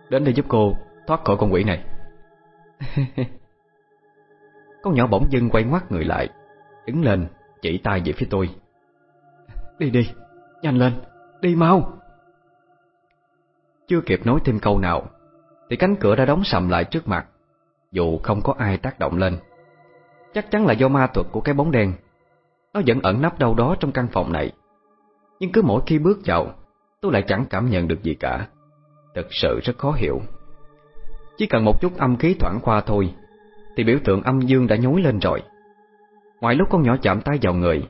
Đến đây giúp cô thoát khỏi con quỷ này. Con nhỏ bỗng dưng quay ngoắt người lại Đứng lên Chỉ tay về phía tôi. Đi đi Nhanh lên, đi mau. Chưa kịp nói thêm câu nào Thì cánh cửa đã đóng sầm lại trước mặt Dù không có ai tác động lên. Chắc chắn là do ma thuật của cái bóng đen nó vẫn ẩn nấp đâu đó trong căn phòng này. Nhưng cứ mỗi khi bước vào, Tôi lại chẳng cảm nhận được gì cả. Thật sự rất khó hiểu. Chỉ cần một chút âm khí thoảng qua thôi, Thì biểu tượng âm dương đã nhối lên rồi. Ngoài lúc con nhỏ chạm tay vào người,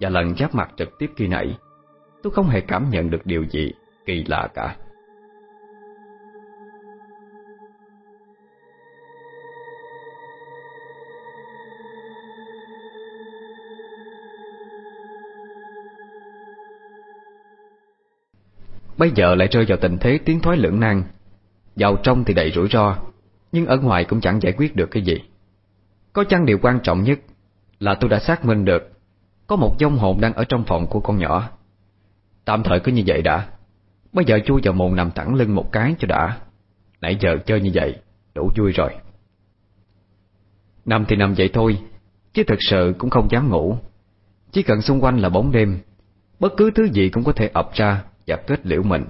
Và lần giáp mặt trực tiếp khi nãy, Tôi không hề cảm nhận được điều gì kỳ lạ cả. Bây giờ lại rơi vào tình thế tiến thoái lưỡng nan. Vào trong thì đầy rủi ro, Nhưng ở ngoài cũng chẳng giải quyết được cái gì. Có chăng điều quan trọng nhất Là tôi đã xác minh được Có một dông hồn đang ở trong phòng của con nhỏ. Tạm thời cứ như vậy đã. Bây giờ chui vào mồm nằm thẳng lưng một cái cho đã. Nãy giờ chơi như vậy, Đủ vui rồi. Nằm thì nằm vậy thôi, Chứ thực sự cũng không dám ngủ. Chỉ cần xung quanh là bóng đêm, Bất cứ thứ gì cũng có thể ập ra. Và kết liễu mình.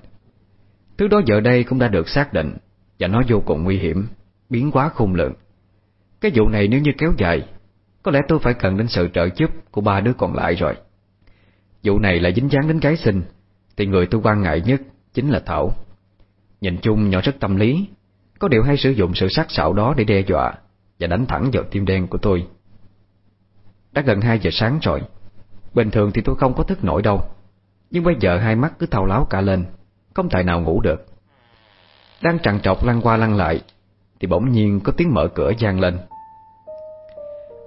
Thứ đó giờ đây cũng đã được xác định, Và nó vô cùng nguy hiểm, Biến quá khôn lượng Cái vụ này nếu như kéo dài, Có lẽ tôi phải cần đến sự trợ giúp Của ba đứa còn lại rồi. Vụ này là dính dáng đến cái sinh Thì người tôi quan ngại nhất Chính là Thảo. Nhìn chung nhỏ rất tâm lý, Có điều hay sử dụng sự sắc sảo đó để đe dọa Và đánh thẳng vào tim đen của tôi. Đã gần 2 giờ sáng rồi, Bình thường thì tôi không có thức nổi đâu. Nhưng bây giờ hai mắt cứ thao láo cả lên, Không thể nào ngủ được. Đang trằn trọc lăn qua lăn lại, Thì bỗng nhiên có tiếng mở cửa gian lên.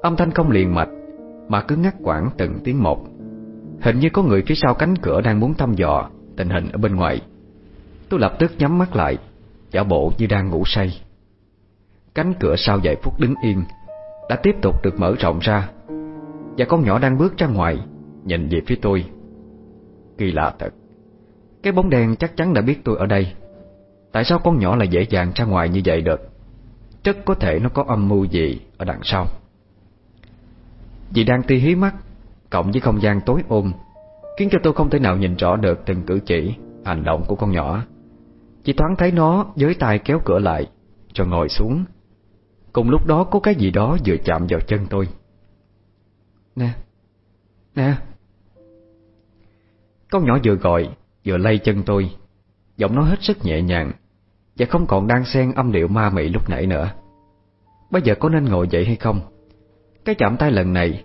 Âm thanh không liền mạch, Mà cứ ngắt quãng từng tiếng một. Hình như có người phía sau cánh cửa đang muốn thăm dò Tình hình ở bên ngoài. Tôi lập tức nhắm mắt lại, Giả bộ như đang ngủ say. Cánh cửa sau vài phút đứng yên, Đã tiếp tục được mở rộng ra, Và con nhỏ đang bước ra ngoài, Nhìn về phía tôi. Kỳ lạ thật. Cái bóng đen chắc chắn đã biết tôi ở đây. Tại sao con nhỏ lại dễ dàng ra ngoài như vậy được? Chắc có thể nó có âm mưu gì Ở đằng sau? Vì đang ti hí mắt, Cộng với không gian tối ôm, Khiến cho tôi không thể nào nhìn rõ được từng cử chỉ, Hành động của con nhỏ. Chỉ thoáng thấy nó với tay kéo cửa lại, Rồi ngồi xuống. Cùng lúc đó có cái gì đó vừa chạm vào chân tôi. Nè Nè. Con nhỏ vừa gọi, Vừa lay chân tôi. Giọng nó hết sức nhẹ nhàng, Và không còn đang xen âm điệu ma mị lúc nãy nữa. Bây giờ có nên ngồi dậy hay không? Cái chạm tay lần này,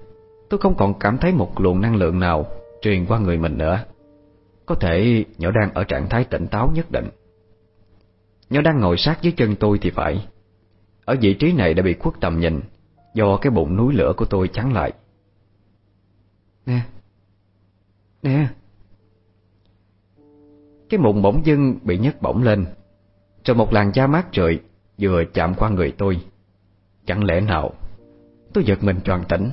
Tôi không còn cảm thấy một luồng năng lượng nào Truyền qua người mình nữa. Có thể nhỏ đang ở trạng thái tỉnh táo nhất định. Nhỏ đang ngồi sát dưới chân tôi thì phải. Ở vị trí này đã bị khuất tầm nhìn, Do cái bụng núi lửa của tôi chắn lại. Nè Nè. Cái mụn bỗng dưng bị nhấc bổng lên. Rồi một làn da mát rượi Vừa chạm qua người tôi. Chẳng lẽ nào, Tôi giật mình tròn tỉnh.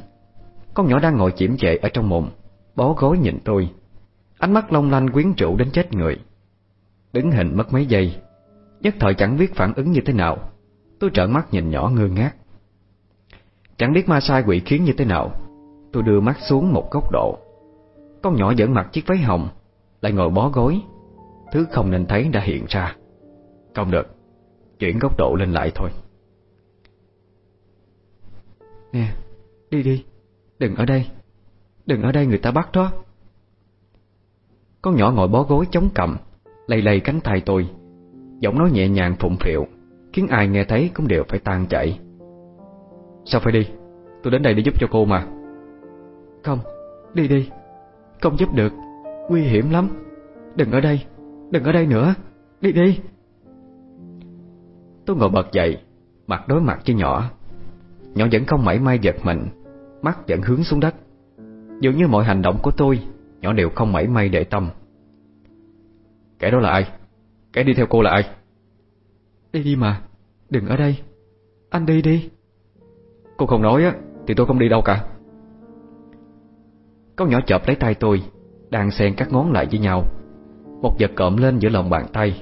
Con nhỏ đang ngồi chiếm chệ ở trong mụn, Bó gối nhìn tôi. Ánh mắt long lanh quyến rũ đến chết người. Đứng hình mất mấy giây, Nhất thời chẳng biết phản ứng như thế nào. Tôi trợn mắt nhìn nhỏ ngơ ngác. Chẳng biết ma sai quỷ khiến như thế nào, Tôi đưa mắt xuống một góc độ. Con nhỏ vẫn mặc chiếc váy hồng, Lại ngồi bó gối. Thứ không nên thấy đã hiện ra. Không được Chuyển góc độ lên lại thôi. Nè Đi đi Đừng ở đây Đừng ở đây người ta bắt đó. Con nhỏ ngồi bó gối chống cầm lầy lầy cánh tay tôi. Giọng nói nhẹ nhàng phụng phịu Khiến ai nghe thấy cũng đều phải tan chạy. Sao phải đi? Tôi đến đây để giúp cho cô mà. Không, đi đi Không giúp được, nguy hiểm lắm. Đừng ở đây, đừng ở đây nữa. Đi đi. Tôi ngồi bật dậy Mặt đối mặt với nhỏ. Nhỏ vẫn không mảy may giật mình Mắt vẫn hướng xuống đất. Dường như mọi hành động của tôi Nhỏ đều không mảy may để tâm. Kẻ đó là ai? Kẻ đi theo cô là ai? Đi đi mà Đừng ở đây. Anh đi đi. Cô không nói á Thì tôi không đi đâu cả. Con nhỏ chộp lấy tay tôi Đang xen các ngón lại với nhau một vật cộm lên giữa lòng bàn tay.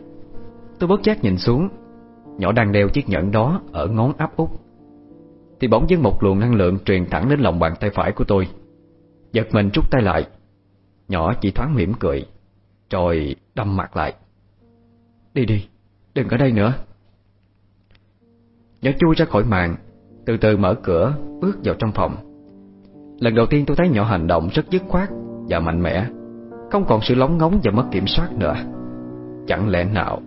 Tôi bất giác nhìn xuống. Nhỏ đang đeo chiếc nhẫn đó ở ngón áp út. Thì bỗng dưng một luồng năng lượng truyền thẳng đến lòng bàn tay phải của tôi. Giật mình rút tay lại. Nhỏ chỉ thoáng mỉm cười Rồi đâm mặt lại. Đi đi, đừng ở đây nữa. Nhỏ chui ra khỏi màn Từ từ mở cửa, bước vào trong phòng. Lần đầu tiên tôi thấy nhỏ hành động rất dứt khoát và mạnh mẽ. Không còn sự lóng ngóng và mất kiểm soát nữa. Chẳng lẽ nào